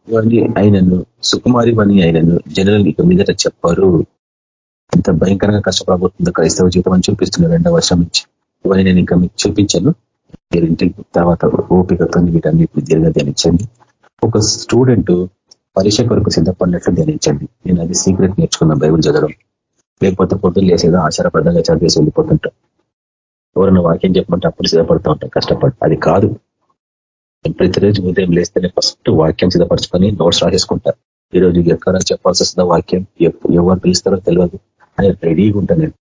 వాణి అయినను సుకుమారి వాణి అయినను జనులు నీకు మీదట చెప్పారు. ఎంత భయంకరంగా కష్టపడబోతుందో క్రైస్తవ జీవితం అని చూపిస్తున్నారు రెండవ వర్షం నుంచి. ఇవన్నీ నేను ఇంకా మీకు చూపించాను. మీరు ఇంటికి తర్వాత ఓపికతో వీటన్నిటిని దీర్ఘ ధ్యానించండి. ఒక స్టూడెంట్ పరీక్ష కొరకు సిద్ధపడినట్లు ధ్యానించండి. నేను అది సీక్రెట్ నేర్చుకున్న బైబుల్ చదవడం. లేకపోతే పొద్దున్న లేసేదో ఆచారప్రదంగా చదివేసి వెళ్ళిపోతుంటాం. ఎవరైనా వాక్యం చెప్పమంటే అప్పుడు సిద్ధపడుతూ ఉంటాం కష్టపడి అది కాదు. ప్రతిరోజు ఉదయం లేస్తేనే ఫస్ట్ వాక్యం సిద్ధపరచుకొని నోట్స్ రాసేసుకుంటా. ఈరోజు ఎక్కడ చెప్పాల్సి వస్తుందో వాక్యం ఎవరు పిలుస్తారో తెలియదు అని రెడీగా ఉంటా నేను.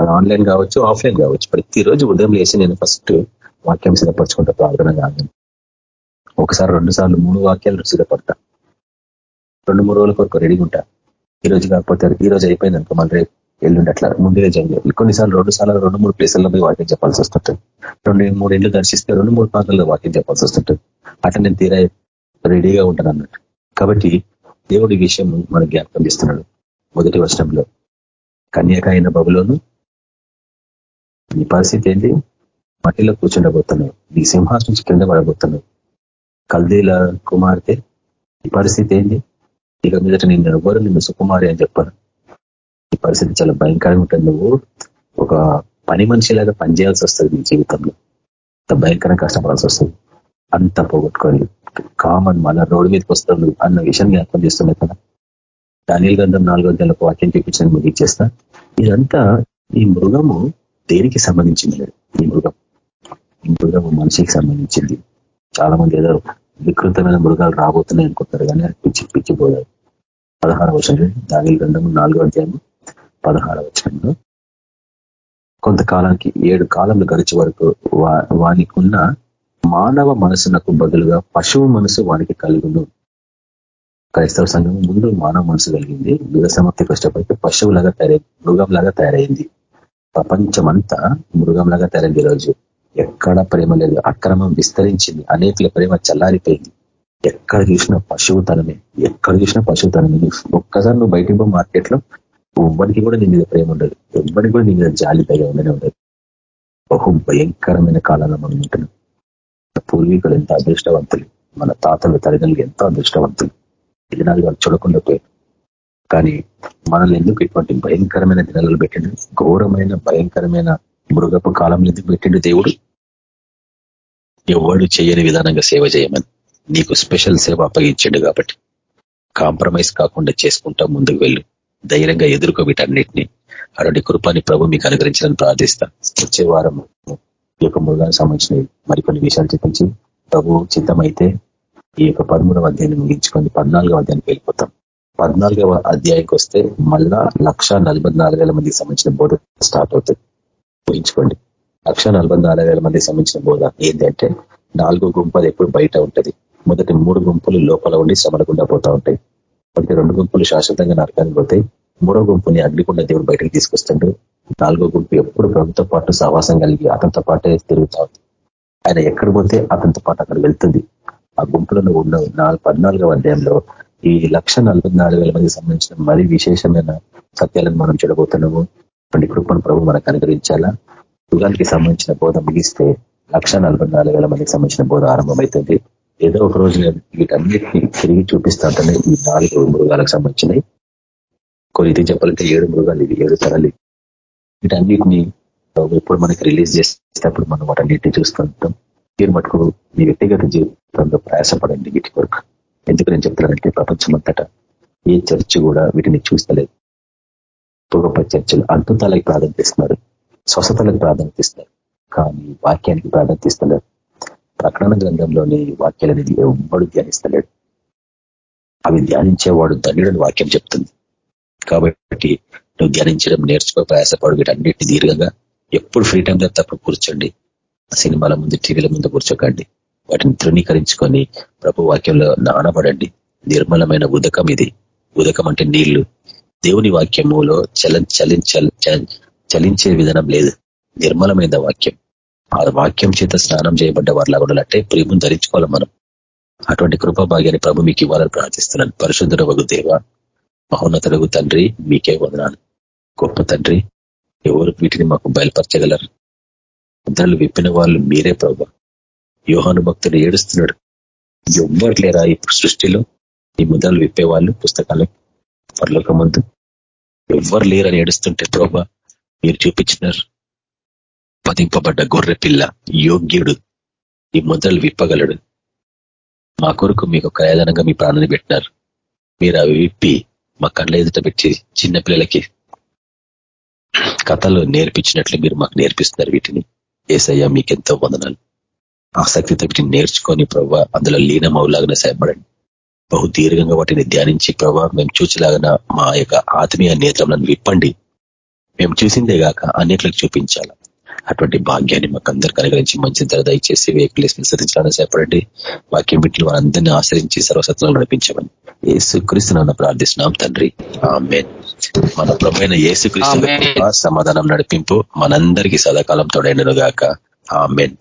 అది ఆన్లైన్ కావచ్చు ఆఫ్లైన్ కావచ్చు. ప్రతిరోజు ఉదయం లేసి నేను ఫస్ట్ వాక్యం సిద్ధపరచుకుంటా ప్రార్థన కాదు. ఒకసారి రెండు సార్లు మూడు వాక్యాలు సిద్ధపడతా. రెండు మూడు రోజుల కొరకు రెడీగా ఉంటా. ఈ రోజు కాకపోతే ఈ రోజు అయిపోయింది అనుకో మళ్ళీ రేపు ఎల్లుండి అట్లా ముందుగా జరిగింది కొన్నిసార్లు రెండు సార్లు రెండు మూడు ప్లేసుల్లో పోయి వాక్యం చెప్పాల్సి వస్తుంటుంది. రెండు మూడు ఇళ్ళు దర్శిస్తే రెండు మూడు ప్రాంతాల్లో వాక్యం చెప్పాల్సి వస్తుంటుంది. అట్లా నేను తీరా రెడీగా ఉంటాను అన్నట్టు. కాబట్టి దేవుడి విషయం మనకు జ్ఞాపకం చేస్తున్నాడు. మొదటి వర్షంలో కన్యాక అయిన బబులోను నీ పరిస్థితి ఏంటి? మట్టిలో కూర్చుండబోతున్నావు. నీ సింహాసనం నుంచి కింద పడబోతున్నావు. కల్దీల కుమార్తె ఈ పరిస్థితి ఏంటి? ఇక మీదట నేను ఎవరు నిన్ను సుకుమారి అని చెప్పారు ఈ పరిస్థితి చాలా భయంకరంగా ఉంటుంది. నువ్వు ఒక పని మనిషిలాగా పనిచేయాల్సి వస్తుంది నీ జీవితంలో. అంత భయంకరంగా కష్టపడాల్సి వస్తుంది. అంత పోగొట్టుకొని కామన్ మళ్ళా రోడ్డు మీదకి వస్తాడు అన్న విషయాన్ని జ్ఞాపకం చేస్తున్నాయి కదా. దానిల గంధం నాలుగో గంటలకు వాక్యం చూపించని ముగించేస్తా ఇదంతా ఈ మృగము దేనికి సంబంధించింది ఈ మృగం. ఈ మృగం మనిషికి సంబంధించింది. చాలా మంది ఏదో వికృతమైన మృగాలు రాబోతున్నాయి అనుకుంటారు కానీ పిచ్చి పిచ్చిపోయారు పదహారవ వచనం. దాని గ్రంథము నాలుగో అధ్యాయం పదహారవ వచనంలో. కొంతకాలానికి ఏడు కాలంలో గడిచే వరకు వానికి ఉన్న మానవ మనసునకు బదులుగా పశువు మనసు వానికి కలుగును. క్రైస్తవ సంఘం ముందు మానవ మనసు కలిగింది. మృగ సమాప్తి కష్టపడితే పశువులాగా తయారైంది మృగంలాగా తయారైంది. ప్రపంచమంతా మృగంలాగా తయారైంది ఈరోజు. ఎక్కడ ప్రేమ లేదు. అక్రమం విస్తరించింది. అనేకుల ప్రేమ చల్లారిపోయింది. ఎక్కడ చూసినా పశువుతనమే ఎక్కడ చూసినా పశువుతనమే ఒక్కసారి నువ్వు బయటికి పో మార్కెట్లో ఎవ్వరికి కూడా నీ మీద ప్రేమ ఉండదు. ఎవ్వరికి కూడా నీ మీద జాలి దయ ఉండనే ఉండదు. బహు భయంకరమైన కాలంలో మనం ఉంటున్నాం. పూర్వీకులు ఎంత అదృష్టవంతులు. మన తాతలు తల్లిదండ్రులు ఎంతో అదృష్టవంతులు. దినాలు వాళ్ళు చూడకుండా పోయారు. కానీ మనల్ని ఎందుకు ఇటువంటి భయంకరమైన దినాలలో పెట్టిండు ఘోరమైన భయంకరమైన మృగపు కాలం ఎందుకు పెట్టిండు దేవుడు? ఎవడు చేయని విధానంగా సేవ చేయమని. నీకు స్పెషల్ సేవ అప్పగించండు కాబట్టి. కాంప్రమైజ్ కాకుండా చేసుకుంటా ముందుకు వెళ్ళు. ధైర్యంగా ఎదుర్కో వీటన్నిటిని. అటువంటి కృపాన్ని ప్రభు మీకు అనుగ్రహించాలని ప్రార్థిస్తా. వచ్చే వారం ఈ యొక్క మృగానికి సంబంధించిన మరికొన్ని విషయాలు చూపించి ప్రభు చిత్తమైతే ఈ యొక్క పదమూడవ అధ్యాయాన్ని ముగించుకొని పద్నాలుగవ అధ్యాయానికి వెళ్ళిపోతాం. పద్నాలుగవ అధ్యాయానికి వస్తే మళ్ళా లక్ష మందికి సంబంధించిన బోధ స్టార్ట్ అవుతుంది. ఊహించుకోండి. లక్ష మందికి సంబంధించిన బోధ ఏంటంటే నాలుగు గుంపలు ఎప్పుడు బయట ఉంటుంది. మొదటి మూడు గుంపులు లోపల ఉండి శ్రమలకుండా పోతా ఉంటాయి. ఒకటి రెండు గుంపులు శాశ్వతంగా నరకానికి పోతాయి. మూడో గుంపుని అగ్నికుండా దేవుడు బయటకు తీసుకొస్తాడు. నాలుగో గుంపు ఎప్పుడు ప్రభుత్వ పాటు సహవాసం కలిగి అతనితో పాటే తిరుగుతా ఉంది. ఆయన ఎక్కడ పోతే అతనితో పాటు అక్కడ వెళ్తుంది. ఆ గుంపులను ఉన్న నాలుగు పద్నాలుగవ అధ్యాయంలో ఈ లక్ష మందికి సంబంధించిన మరి విశేషమైన సత్యాలను మనం చూడబోతున్నాము. అటువంటి కృపను ప్రభు మనకు అనుగ్రహించాలా? యుగానికి సంబంధించిన బోధ ముగిస్తే లక్ష మందికి సంబంధించిన బోధ ఆరంభమవుతుంది ఏదో ఒక రోజు వీటన్నిటిని తిరిగి చూపిస్తాంటనే ఈ నాలుగు మృగాలకు సంబంధించినవి. కొన్ని చెప్పాలంటే ఏడు మృగాలు ఇవి ఏడు తరాలు. వీటన్నిటిని ఎప్పుడు మనకి రిలీజ్ చేసేటప్పుడు మనం వాటన్నిటిని చూస్తుంటాం మీరు మటుకు మీ వ్యక్తిగత జీవితంలో ప్రయాసపడండి వీటి కొరకు. ఎందుకు నేను చెప్తున్నానంటే ప్రపంచం అంతటా ఏ చర్చ్ కూడా వీటిని చూస్తలేదు. పూర్వప చర్చలు అద్భుతాలకు ప్రాధాన్యత ఇస్తున్నారు స్వస్థతలకు ప్రాధాన్యత ఇస్తారు కానీ వాక్యానికి ప్రాధాన్యత ఇస్తలేదు ప్రకటన గ్రంథంలోని వాక్యాలనేది ఎవ్వడు ధ్యానిస్తలేడు. అవి ధ్యానించేవాడు ధన్యుడని వాక్యం చెప్తుంది. కాబట్టి నువ్వు ధ్యానించడం నేర్చుకో ప్రయాసపడు వీటన్నిటిని దీర్ఘంగా. ఎప్పుడు ఫ్రీ టైంలో తప్ప కూర్చోండి. సినిమాల ముందు టీవీల ముందు కూర్చోకండి. వాటిని తృణీకరించుకొని ప్రభు వాక్యంలో నానబడండి. నిర్మలమైన ఉదకం ఇది. ఉదకం అంటే నీళ్ళు. దేవుని వాక్యములో చల చలించ చలించే విధానం లేదు. నిర్మలమైన వాక్యం. ఆ వాక్యం చేత స్నానం చేయబడ్డ వారిలాగా ఉండాలంటే ప్రేమను ధరించుకోవాలి మనం. అటువంటి కృపభాగ్యాన్ని ప్రభు మీకు ఇవ్వాలని ప్రార్థిస్తున్నాను. పరిశుద్ధుల వగు దేవ మహోన్నతులకు తండ్రి మీకే వదనాలు. గొప్ప తండ్రి ఎవరు వీటిని మాకు బయలుపరచగలరు? ముద్రలు విప్పిన వాళ్ళు మీరే ప్రభు. యోహాను భక్తుడు ఏడుస్తున్నాడు. ఎవ్వరు లేరా ఈ సృష్టిలో? ఈ ముద్రలు విప్పేవాళ్ళు పుస్తకాలు పర్లోక ముందు ఎవ్వరు లేరని ఏడుస్తుంటే ప్రభా మీరు చూపించినారు. పదింపబడ్డ గొర్రె పిల్ల యోగ్యుడు ఈ ముద్రలు విప్పగలడు. మా కొరకు మీకు ప్రయోజనంగా మీ ప్రాణాన్ని పెట్టినారు. మీరు అవి విప్పి మా కళ్ళ ఎదుట పెట్టి చిన్నపిల్లలకి కథలు నేర్పించినట్లు మీరు మాకు నేర్పిస్తున్నారు వీటిని. ఏసయ్యా మీకెంతో వందనాలు. ఆసక్తితో వీటిని నేర్చుకొని ప్రభావ అందులో లీనమవులాగానే సహాయపడండి బహు దీర్ఘంగా వాటిని ధ్యానించి ప్రభావ మేము చూసేలాగా మా యొక్క ఆత్మీయ నేత్రంలను విప్పండి. మేము చూసిందే కాక అన్నిట్లకు చూపించాల. అటువంటి భాగ్యాన్ని మాకు అందరికి అనుగ్రహించి మంచి ధర దయచేసి వెహికల్స్ విసరించాలని సేపడండి వాక్యం బిడ్డలు వారందరినీ ఆశ్రయించి సర్వసత్వం నడిపించమని ఏసుక్రీస్తున్న ప్రార్థిస్తున్నాం తండ్రి. మన ప్రభైన ఏసుక్రీస్తు సమాధానం నడిపింపు మనందరికీ సదాకాలం తోడైనను గాక. ఆమెన్.